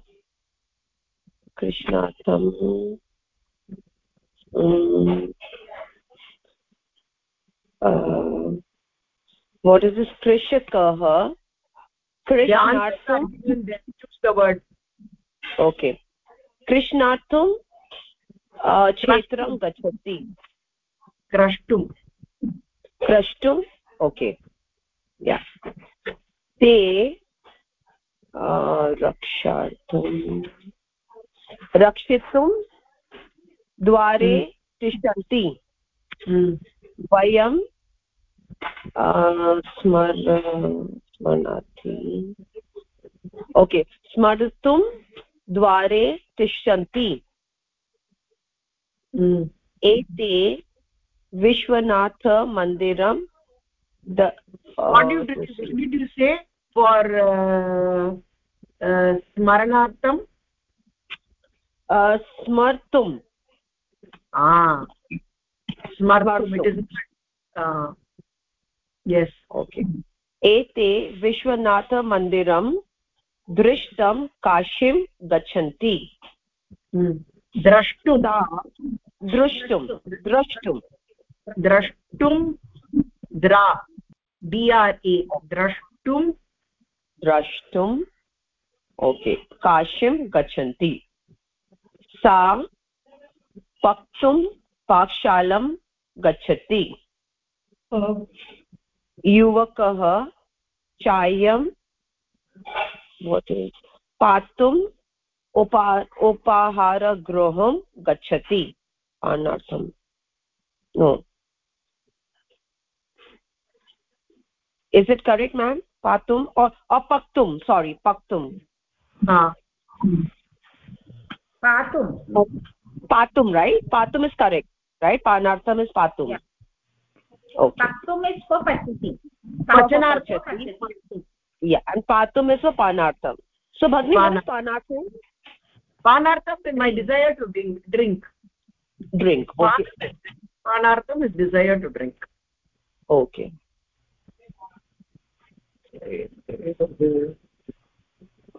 कृष्णार्थम् what is कृषकः okay कृष्णार्थं अं, क्षेत्रं गच्छति। क्रष्टुं। क्रष्टुम् ओके. या ते रक्षार्थं रक्षितुं द्वारे तिष्ठन्ति वयं स्मर स्मरणार्थी ओके स्मर्तुं द्वारे तिष्ठन्ति एते विश्वनाथमन्दिरं what did you, did you say for uh, uh, smaranartham uh, smartum ah smartum it is uh, yes okay एते विश्वनाथमन्दिरं दृष्टं काशीं गच्छन्ति द्रष्टुं द्रष्टुं द्रष्टुं द्रष्टुं द्रा डि आर् ए द्रष्टुं। द्रष्टुम् ओके। काशीं गच्छन्ति। सा पक्तुं पाकशालां गच्छति। युवकः चायं पातुम् उपा, उपाहारगृहं गच्छति। पानार्थं is it correct ma'am patum or, or paktum sorry paktum ah patum patum right patum is correct right panartham is patum yeah. okay paktum is for pachati pachanartham yeah and patum is for panartham so bhagni what is panartham panartham is my desire to drink drink okay panartham is desire to drink okay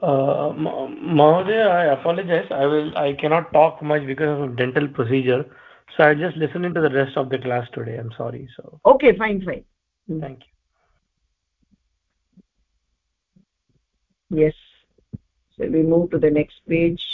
uh, Mahodaya, I apologize. I will. I cannot talk much because of dental procedure. So I just listening to the rest of the class today. I'm sorry. So. Okay, fine, fine. Thank you. Yes. So we move to the next page.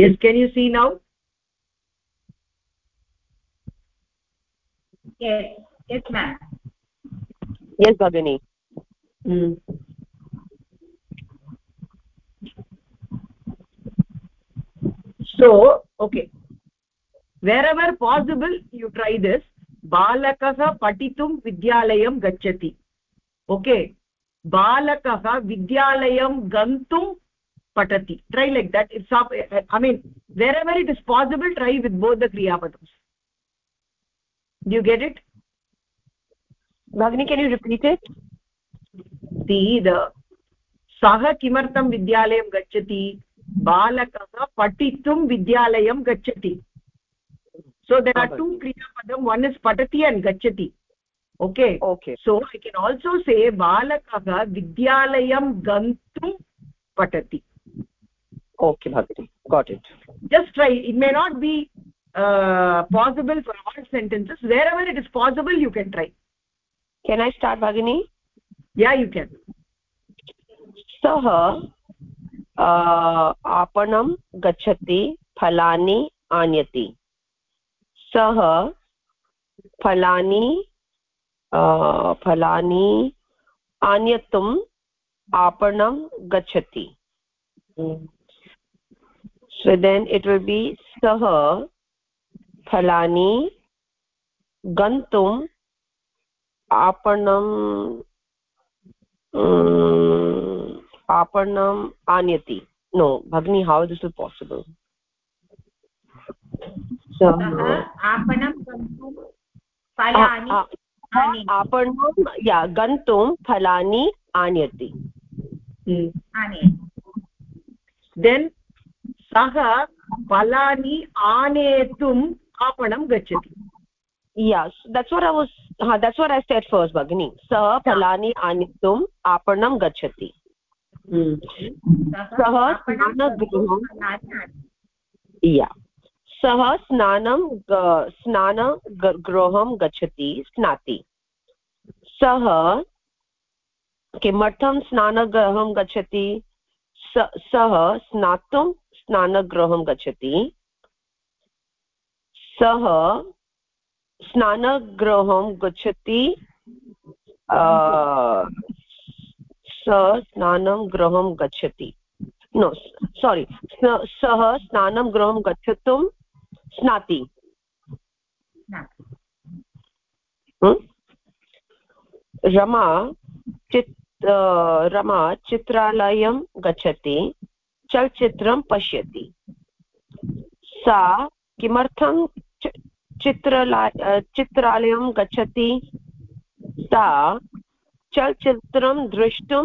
yes can you see now? Yes. Yes ma'am. Yes bhagini. Mm. so okay. Wherever possible you try this. Balakah patitum vidyalayam gacchati. Okay. Balakah vidyalayam gantum patati try like that it's up i mean wherever it is possible try with both the kriya padams do you get it bhagini can you repeat it the the सः किमर्थं विद्यालयं गच्छति बालकः पठितुं विद्यालयं गच्छति so there are two kriya padam one is patati and gachati okay okay so i can also say balakah vidyalayam gantum patati okay bhagini got it just try it may not be uh, possible for all sentences wherever it is possible you can try can i start bhagini yeah you can सः आपणं गच्छति फलानि आनयति सः फलानि फलानि आनेतुम् आपणं गच्छति so then it will be sah phalani gantum आपणं आपणम् आनयति नो भगिनी हौ दिस् इस् पासिबल् आपणं गन्तुं फलानि आपणं या गन्तुं फलानि आनयति देन् सह फलानि आनेतुम् आपणं गच्छति। यस् सह फला आने आपण फस्ट् भगिनि सः फलानि आनेतुम् आपणं गच्छति। hmm. सः या सः गच्छति स्नाति। सः किमर्थं स्नानगृहं गच्छति? सः स्नातुं स्नानगृहं गच्छति। सः स्नानगृहं गच्छति सः स्नानं गृहं गच्छति। नो सोरि सः स्नानं गृहं गच्छतुं स्नाति। रमा चित् रमा चित्रालयं गच्छति। चलचित्रं पश्यति। सा किमर्थं चित्रला चित्रालयं गच्छति? सा चलचित्रं द्रष्टुं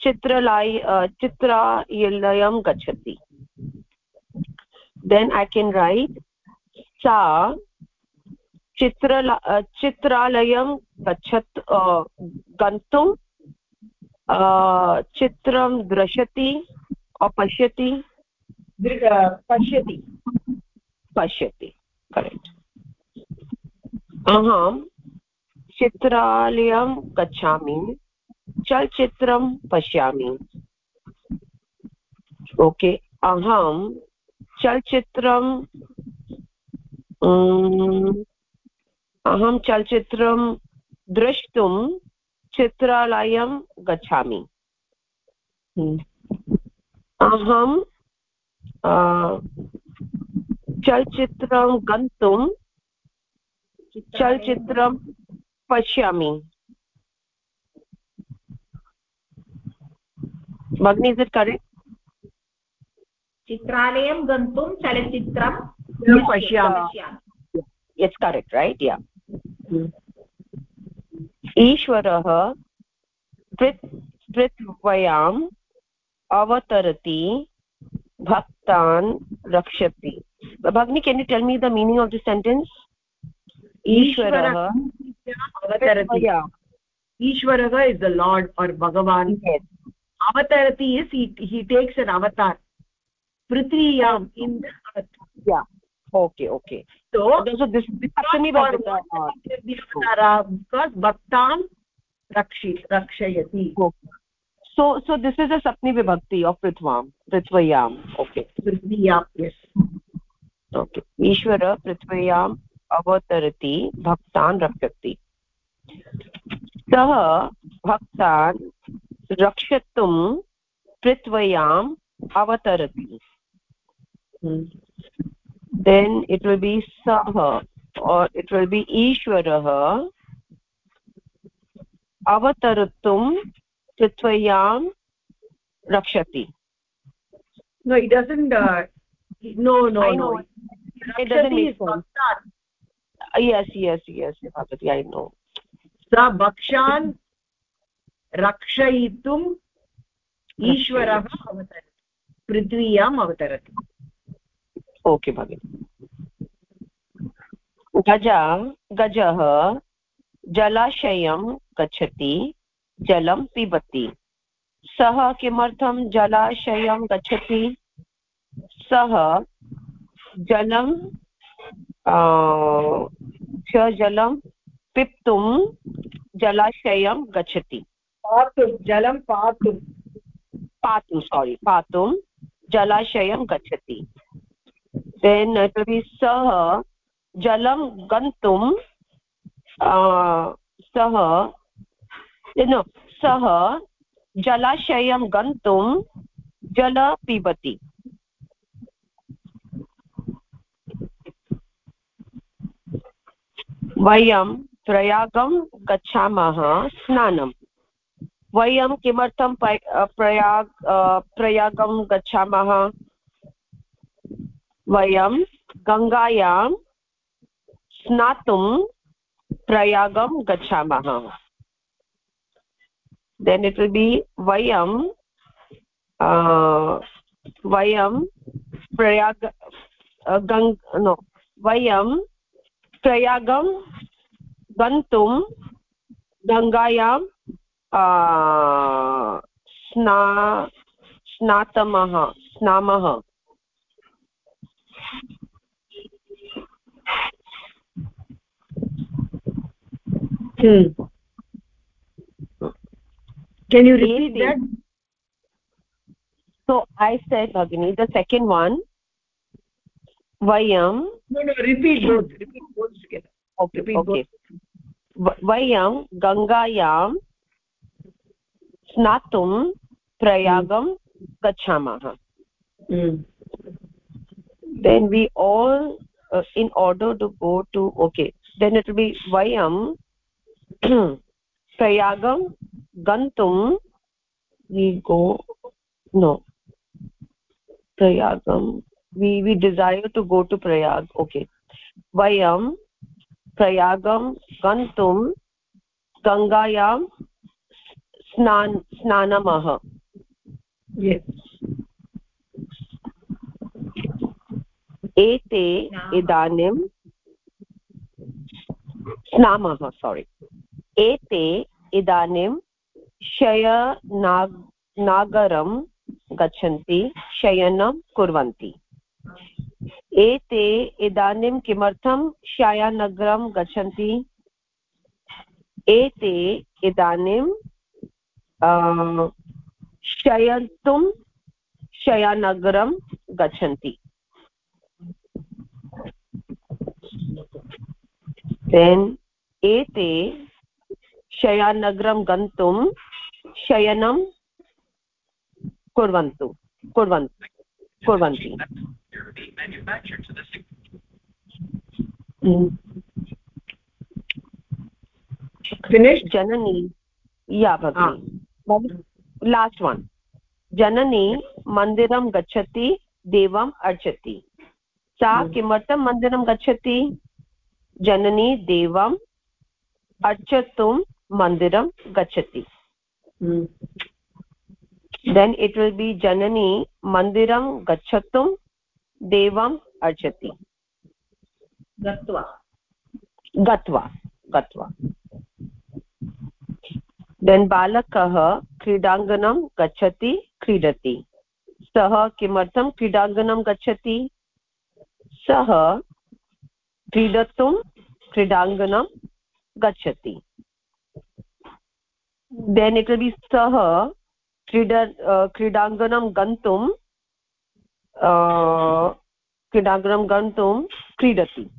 चित्रलाय चित्रालयं गच्छति। देन् ऐ केन् रैट् सा चित्रला चित्रालयं गच्छत् गन्तुं चित्रं दृशति पश्यति पश्यति। पश्यति करेक्ट् अहं चित्रालयं गच्छामि चलचित्रं पश्यामि। ओके अहं चलचित्रं अहं चलचित्रं द्रष्टुं चित्रालयं गच्छामि। अहं चलचित्रं गन्तुं चलचित्रं पश्यामि। भगिनी इस् इट् करेक्ट् चित्रालयं गन्तुं चलचित्रं पश्यामि। इट्स् करेक्ट् रैट् या ईश्वरः पृथ्व्याम् अवतरति भक्तान् रक्षति भगिनी can you tell me the meaning of the sentence ईश्वरः अवतरति ईश्वरः इस् द लार्ड् और् भगवान् avatarati is he, he takes an avatar prithviyam in the earth yeah okay okay so, so this saptami avatara because bhaktam rakshi rakshayati okay. So so this is a sapni vibhakti of prithvam prithvayam okay prithviyam yes okay ishvara prithvayam avatarati bhaktan rakshati सः भक्तान् रक्षितुं पृथ्व्याम् अवतरति then it will be सः और् it will बि ईश्वरः अवतर्तुं पृथ्व्यां रक्षति no it doesn't uh, no no I no it doesn't make sense yes yes yes bhagavati i know sa bhakshan रक्षयितुम् ईश्वरः अवतरति पृथ्व्याम् अवतरति ओके भगिनि गज गजः जलाशयं गच्छति जलं पिबति। सः किमर्थं जलाशयं गच्छति? सः जलं जलं पिप्तुं जलाशयं गच्छति। पातुं जलं पातुं। पातुं सोरि पातुं जलाशयं गच्छति। देन् तर्हि सः जलं गन्तुं सः न सः जलाशयं गन्तुं जल पिबति। वयं प्रयागं गच्छामः स्नानम् वयं किमर्थं प्रयाग प्रयागं गच्छामः? वयं गङ्गायां स्नातुं प्रयागं गच्छामः। देन् इट् विल् बि वयं वयं प्रयाग गङ् नो वयं प्रयागं गन्तुं गङ्गायां स्ना स्नातमः स्नामः hmm. can you repeat that so i said bhagini the second one vayam no no repeat both repeat both together okay repeat okay vayam gangayam स्नातुं प्रयागं गच्छामः then we all uh, in order to go to okay then it will be vayam prayagam गन्तुं we go no प्रयागं we we desire to go to Prayag okay वयं प्रयागं गन्तुं गङ्गायां स्नान् स्नानमः एते इदानीं स्नामः सोरि एते इदानीं शयनाग् नागरं गच्छन्ति, शयनं कुर्वन्ति। एते इदानीं किमर्थं शयनगरं गच्छन्ति? एते इदानीं शयन्तुं शयानगरं गच्छन्ति। एते शयानगरं गन्तुं शयनं कुर्वन्तु कुर्वन्तु कुर्वन्ति janani yeah bhagini last one janani mandiram gachati devam archati सा किमर्थं मन्दिरं गच्छति जननी देवम् अर्चतुं मन्दिरं गच्छति देन् इट् विल् बि जननी मन्दिरं गच्छतुं देवम् अर्चति गत्वा गत्वा देन् बालकः क्रीडाङ्गनं गच्छति क्रीडति सः किमर्थं क्रीडाङ्गनं गच्छति सः क्रीडतुं क्रीडाङ्गनं गच्छति देन् इट् विल् बि सः क्रीड क्रीडाङ्गनं गन्तुं क्रीडाङ्गनं गन्तुं क्रीडति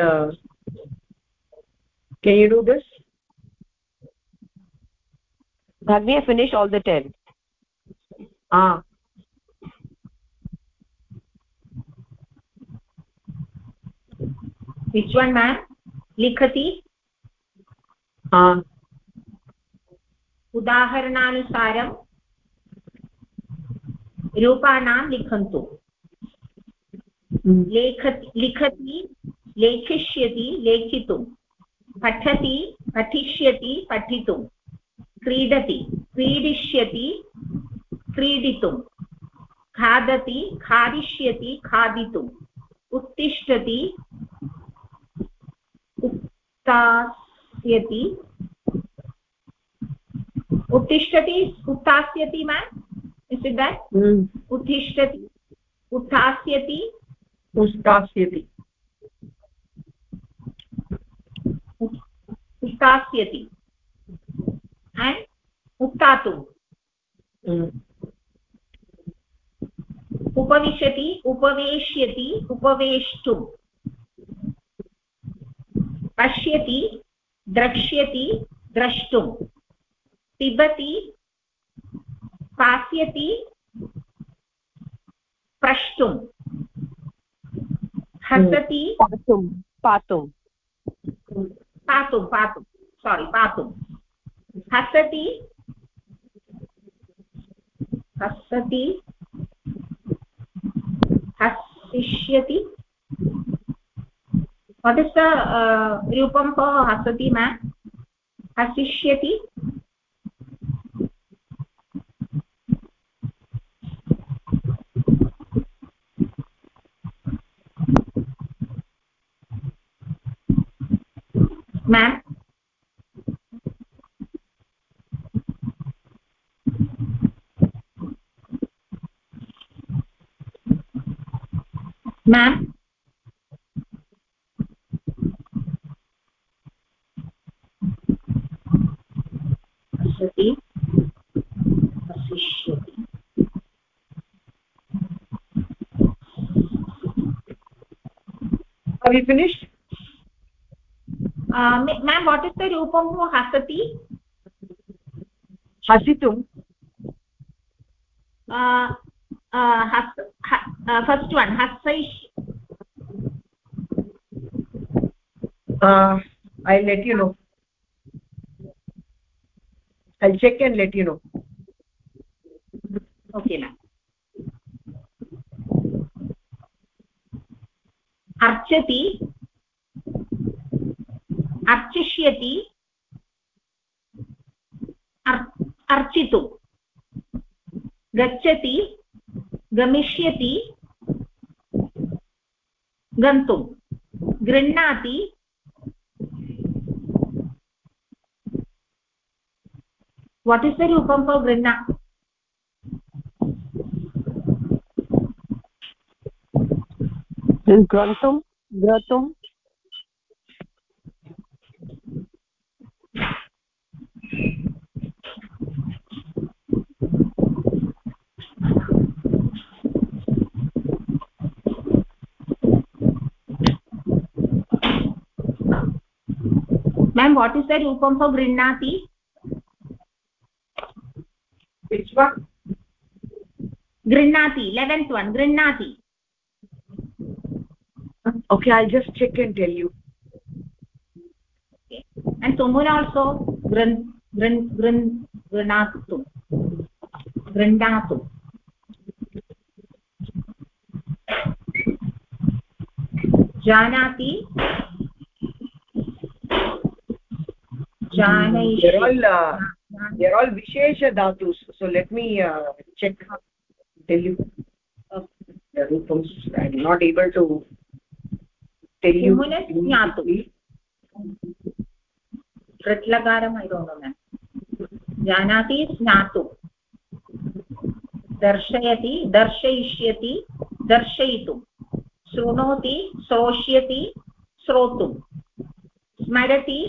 uh, can you do this bhagni i finished all the 10 ah which one ma'am ah उदाहरणानुसारं रूपाणां लिखन्तु। लेखति लिखति लेखिष्यति लेखितुं। पठति पठिष्यति पठितुं। क्रीडति क्रीडिष्यति क्रीडितुं। खादति खादिष्यति खादितुम् उत्तिष्ठति उत्तास्यति उत्तिष्ठति उत्थास्यति मेम् इस् इट् देट् उत्तिष्ठति उत्थास्यति। उत्थास्यति। उत्थास्यति। And उत्थातुम् उपविशति उपवेश्यति उपवेष्टुम्। पश्यति द्रक्ष्यति द्रष्टुम्। पिबति पास्यति प्रष्टुम्। हसति पातुं पातुं। पातुं पातुं सोरि पातुं। हसति हसति हसिष्यति what is the uh, rupam for hasati ma hasishyati ma'am ma'am you finished uh, ma'am what is the rupam for hasati? Hasitum. Uh, uh, has, ha, uh, first one hasaish. Uh, i'll let you know. I'll check and let you know. Okay ma'am अर्चति अर्चिष्यति अर्चितुं। गच्छति गमिष्यति गन्तुं। गृह्णाति what is the rupam for grinna ma'am what is the rupam for grinnati which one grinnati 11th one grinnati okay i'll just check and tell you okay and tumun also grin grin grin grinatu grindatu जानाति they're all uh, they're all vishesha dhatus so let me uh, check tell you the rupams i'm not able to you ज्ञातु कृट्लकारम् I don't know ma'am जानाति स्नातु दर्शयति दर्शयिष्यति दर्शयितुं शृणोति श्रोष्यति श्रोतुं स्मरति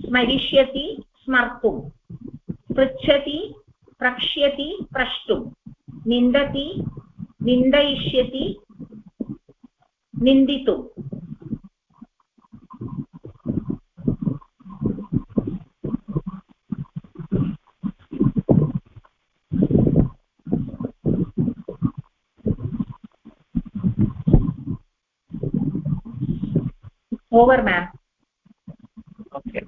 स्मरिष्यति स्मर्तुं पृच्छति प्रक्ष्यति प्रष्टुं निन्दति निन्दयिष्यति over ma'am. Okay.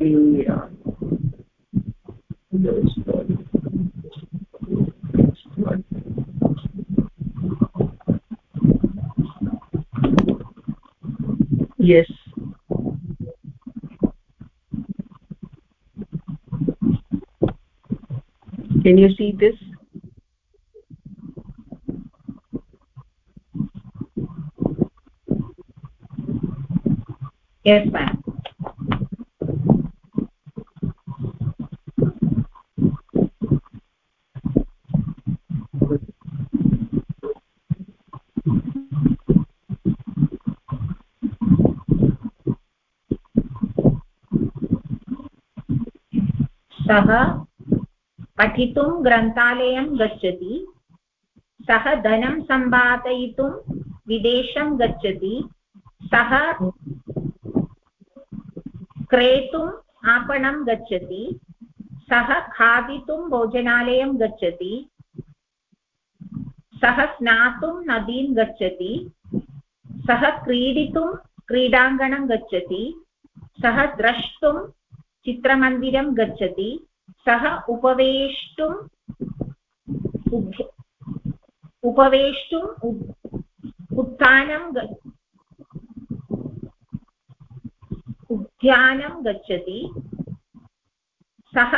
Yeah yes. Can you see this yes ma'am. सः पठितुं ग्रन्थालयं गच्छति। सः धनं सम्पादयितुं विदेशं गच्छति। सः क्रेतुम् आपणं गच्छति, सः खादितुं भोजनालयं गच्छति, सः स्नातुं नदीं गच्छति, सः क्रीडितुं क्रीडाङ्गणं गच्छति, सः द्रष्टुं चित्रमन्दिरं गच्छति, सः उपवेष्टुम् उपवेष्टुम् उत्थानं उद्यानं गच्छति। सः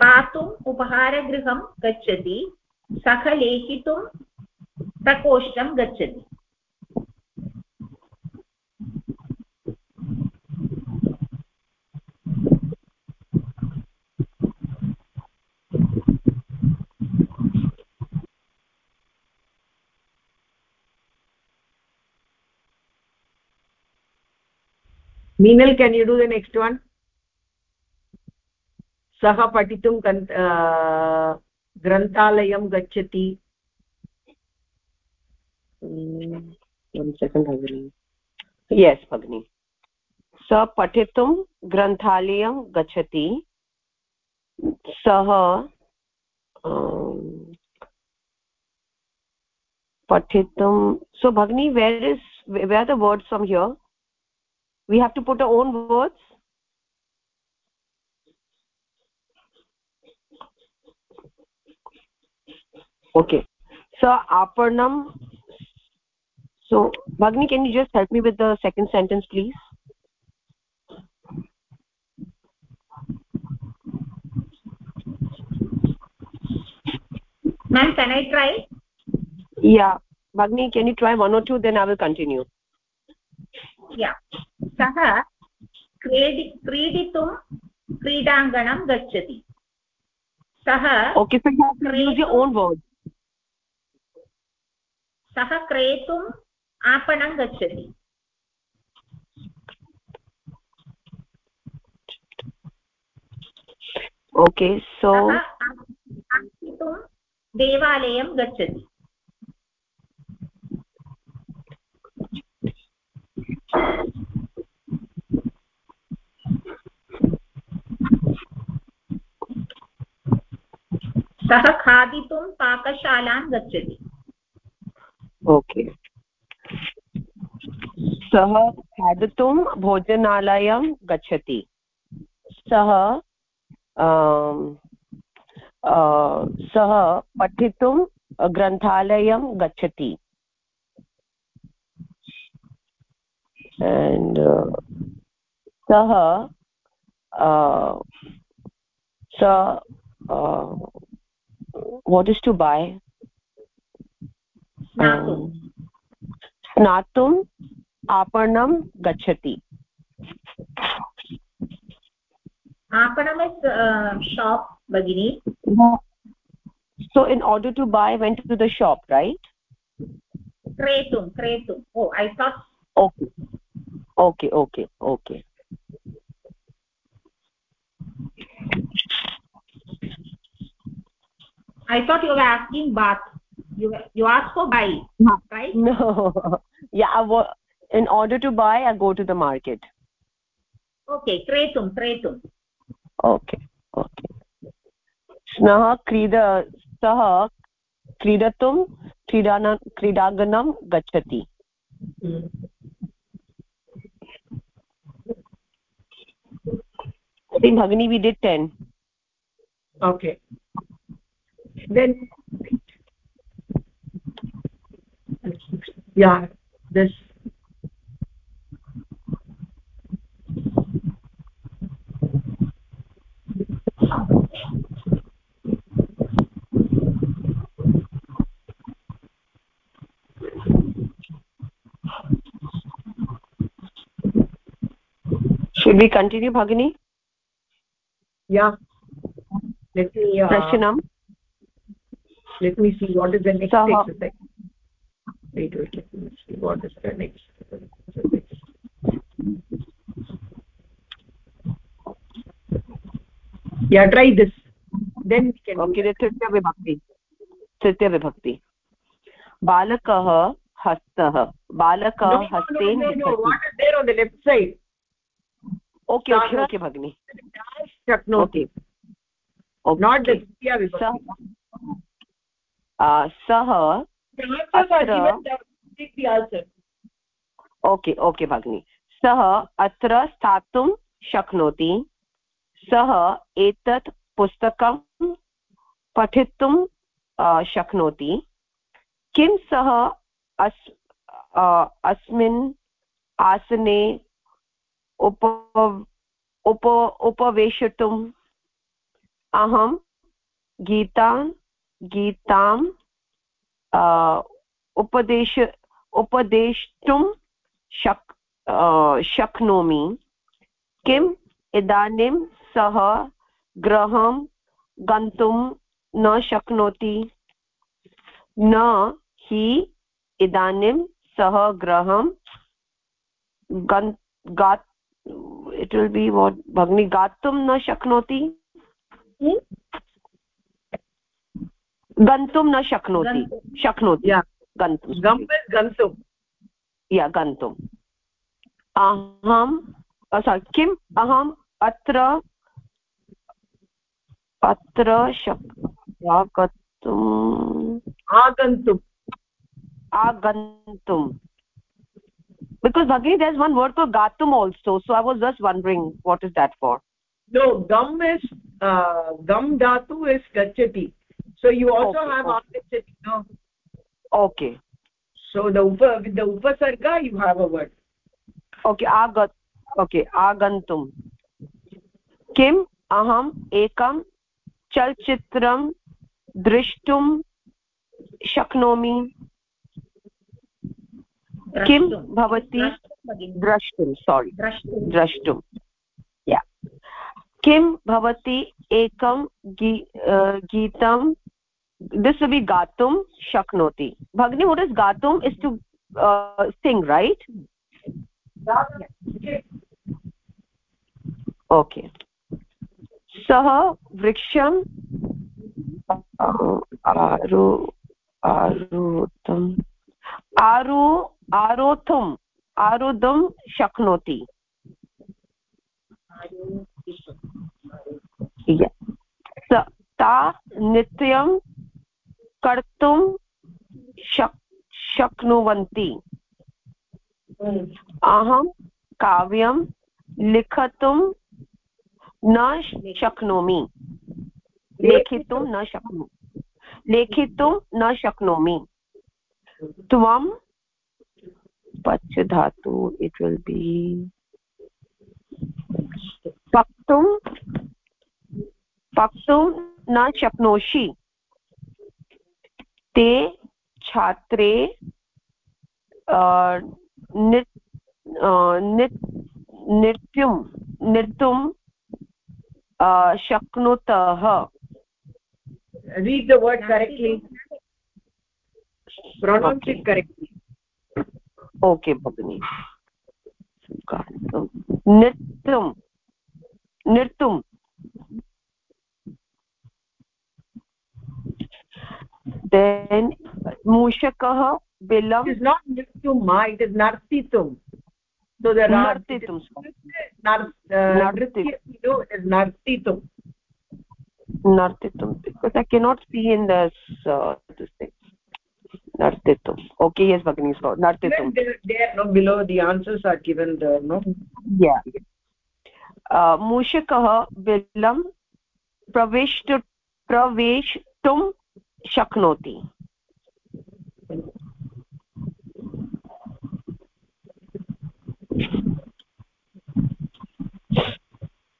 पातुम् उपहारगृहं गच्छति। सः लेखितुं प्रकोष्ठं गच्छति। Meenal can you do the next one सः पठितुं ग्रन्थालयं गच्छति यस् भगिनि स पठितुं ग्रन्थालयं गच्छति सः पठितुं so bhagni where is where are the words from here we have to put our own words. Okay. So aparnam so bhagni can you just help me with the second sentence please? Ma'am can i try? Yeah. Bhagni can you try one or two? Then i will continue yeah सः क्रीडि क्रीडितुं क्रीडाङ्गणं गच्छति। सः सः क्रेतुम् आपणं गच्छति। So सः देवालयं गच्छति। सः खादितुं पाकशालां गच्छति। ओके सः खादितुं भोजनालयं गच्छति। सः सः पठितुं ग्रन्थालयं गच्छति। and uh, सः स what is to buy स्नातुम् आपणं गच्छति आपणम् इस् शाप् भगिनी so in order to buy went to the shop right क्रेतुं क्रेतुम् oh i thought okay Okay okay okay i thought you were asking bath you you asked for buy right no yeah in order to buy i go to the market okay kretum kretum okay okay स्नः क्रीड सः क्रीडतुं क्रीडान क्रीडाङ्गनं गच्छति I think Bhagini we did 10. Okay. Then yeah, this should we continue bhagini प्रश्नं लेट् मी see what तृतीयविभक्ति तृतीयविभक्ति बालकः हस्तः बालकः हस्ते ओके ओके ओके भगिनि शक्नोति। नाट् सः ओके ओके भगिनि सः अत्र स्थातुं शक्नोति। सः एतत् पुस्तकं पठितुं शक्नोति। किं सः अस् अस्मिन् आसने उप उप, उपवेशतुम्। अहं गीतां गीताम् उपदेश, उपदेष्टुं शक् शक्नोमि। किम् इदानीं सः गृहं गन्तुं न शक्नोति। न हि इदानीं सः गृहं इट विल बी वाट् भगिनी गातुं न शक्नोति गन्तुं न शक्नोति शक्नोति गन्तुं या गन्तुम् अहं किम् अहम् अत्र अत्र आगन्तुम् आगन्तुम् because bhagini there's one word for gatum also so i was just wondering what is that for no gum is uh, gum dhatu is gachati so you also okay, have okay. agachati no okay so the upa with the upasarga you have a word okay agat okay agantum kim aham ekam chalchitram drishtum शक्नोमि किं भवति? द्रष्टुं सोरि द्रष्टुं या किं भवती एकं गी गीतं दिस् बि गातुं शक्नोति। भगिनी what is गातुम् is to sing right okay सः वृक्षं आरु आरुतम् आरु आरोद्धुम् आरोद्धुं शक्नोति। ता, नित्यं कर्तुं शक्, शक्नुवन्ति। अहं काव्यं लिखितुं न शक्नोमि। लेखितुं न शक्नोमि। लेखितुं न शक्नोमि। त्वं पच् धातु इट् विल् बि पक्तुं पक्तुं न शक्नोषि। ते छात्रे नृत्यं नृत्युं शक्नुतः। Read the word correctly. Pronounce okay. it correctly okay bhagini नृत्यं नृत्युं then mushakah bilam it is not nirtum ma it is nartitum so there are nartitum nar uh, it is nartitum nartitum because i cannot see in this uh, this thing नर्तितुम् okay yes भगिनी नर्तितुं below मूषकः बिल्लं प्रवेष्टु प्रवेष्टुं शक्नोति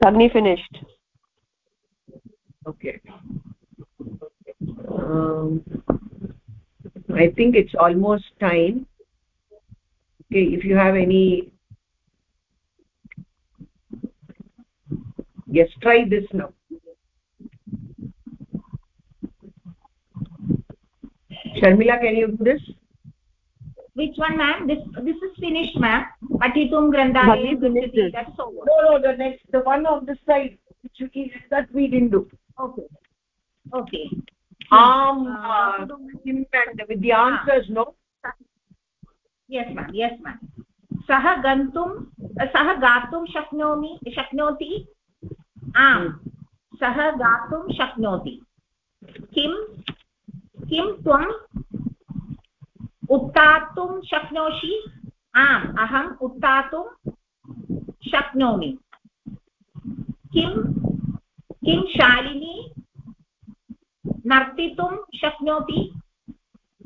Sunny finished. Okay. Um... I think it's almost time. Okay, if you have any, yes, try this now. sharmila can you do this? Which one ma'am? This this is finished ma'am. Patitum grandhale that's over no no the next the one on this side which you, that we didn't do. Okay. Okay um uh, and with the answers no yes ma'am. Yes ma'am. सः गन्तुं सः गातुं शक्नोमि शक्नोति? आम् सः गातुं शक्नोति। किं किं त्वम् उत्तातुं शक्नोषि? आम् अहम् उत्तातुं शक्नोमि। किं किं शालिनी? नर्तितुं शक्नोति।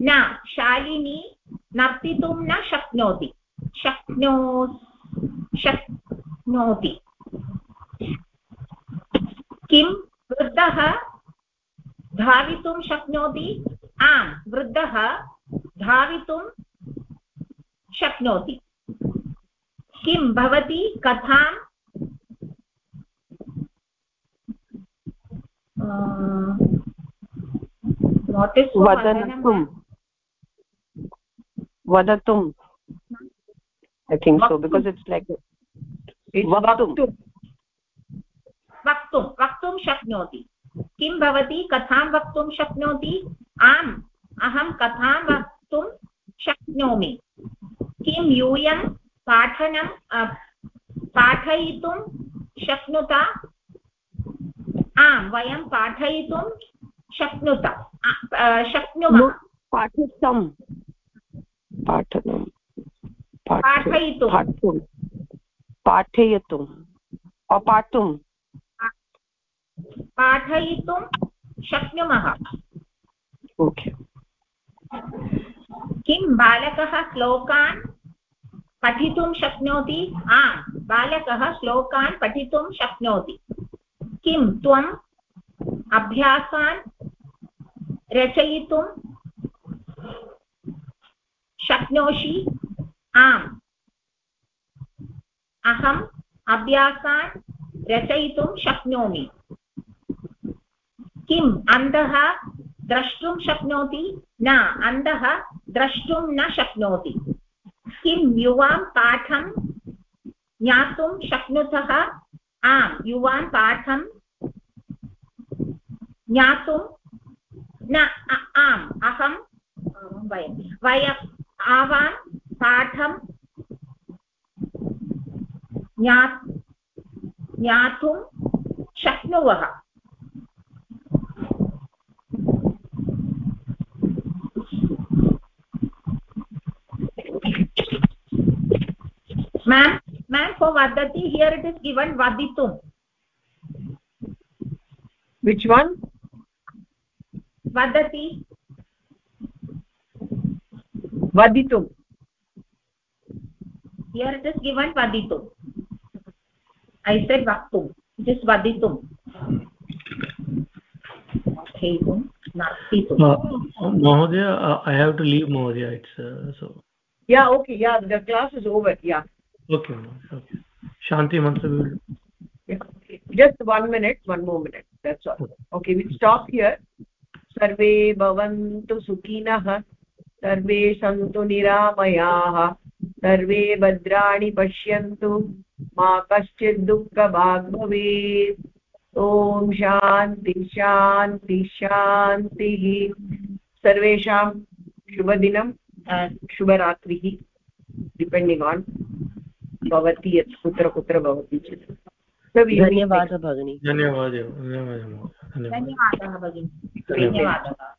न, शालिनी, नर्तितुं न शक्नोति। शक्नो शक्नोति। किं? वृद्धः धावितुं शक्नोति। आम्, वृद्धः धावितुं शक्नोति। किं भवती कथां वदन्तुं वदतुं I think so because it's like वक्तुं वक्तुं वक्तुं शक्नोति। किं भवती कथां वक्तुं शक्नोति? आम् अहं कथां वक्तुं शक्नोमि। किं यूयं पाठनं पाठयितुं शक्नुता? आम् वयं पाठयितुं शक्नुत शक्नुमः। पाठितं पाठनं। पाठयितुं पाठयितुं पाठुं पाठयितुं शक्नुमः। ओके। किं बालकः श्लोकान् पठितुं शक्नोति? आम् बालकः श्लोकान् पठितुं शक्नोति। किं त्वम् अभ्यासान् रचयितुं शक्नोषि आम्। अहम् अभ्यासान् रचयितुं शक्नोमि। किम्? अन्धः द्रष्टुं शक्नोति न, अन्धः द्रष्टुं न शक्नोति। किं युवां पाठं ज्ञातुं शक्नुतः आम्। युवान् पाठं ज्ञातुं न आम् अहं वयं वयम् आवां पाठं ज्ञा ज्ञातुं शक्नुवः। मैम मैम फो वदति here it is given वदितुं which one vadati vaditum here it is given vaditum i said vaktum it is vaditum heitum nartitum uh, mahodaya uh, i have to leave mahodaya it's uh, so. Yeah okay yeah the class is over yeah. Okay okay. Shanti mantra will just one minute one more minute that's all. Okay. We stop here सर्वे भवन्तु सुखिनः सर्वे सन्तु निरामयाः सर्वे भद्राणि पश्यन्तु मा कश्चित् दुःखभाग् भवेत्। ॐ शान्ति शान्ति शान्तिः। सर्वेषां शुभदिनं शुभरात्रिः डिपेण्डिङ्ग् आन् भवति यत् कुत्र कुत्र भवति चेत्। धन्यवादः भगिनी। धन्यवादः धन्यवादः। धन्यवादः भगिनि धन्यवादः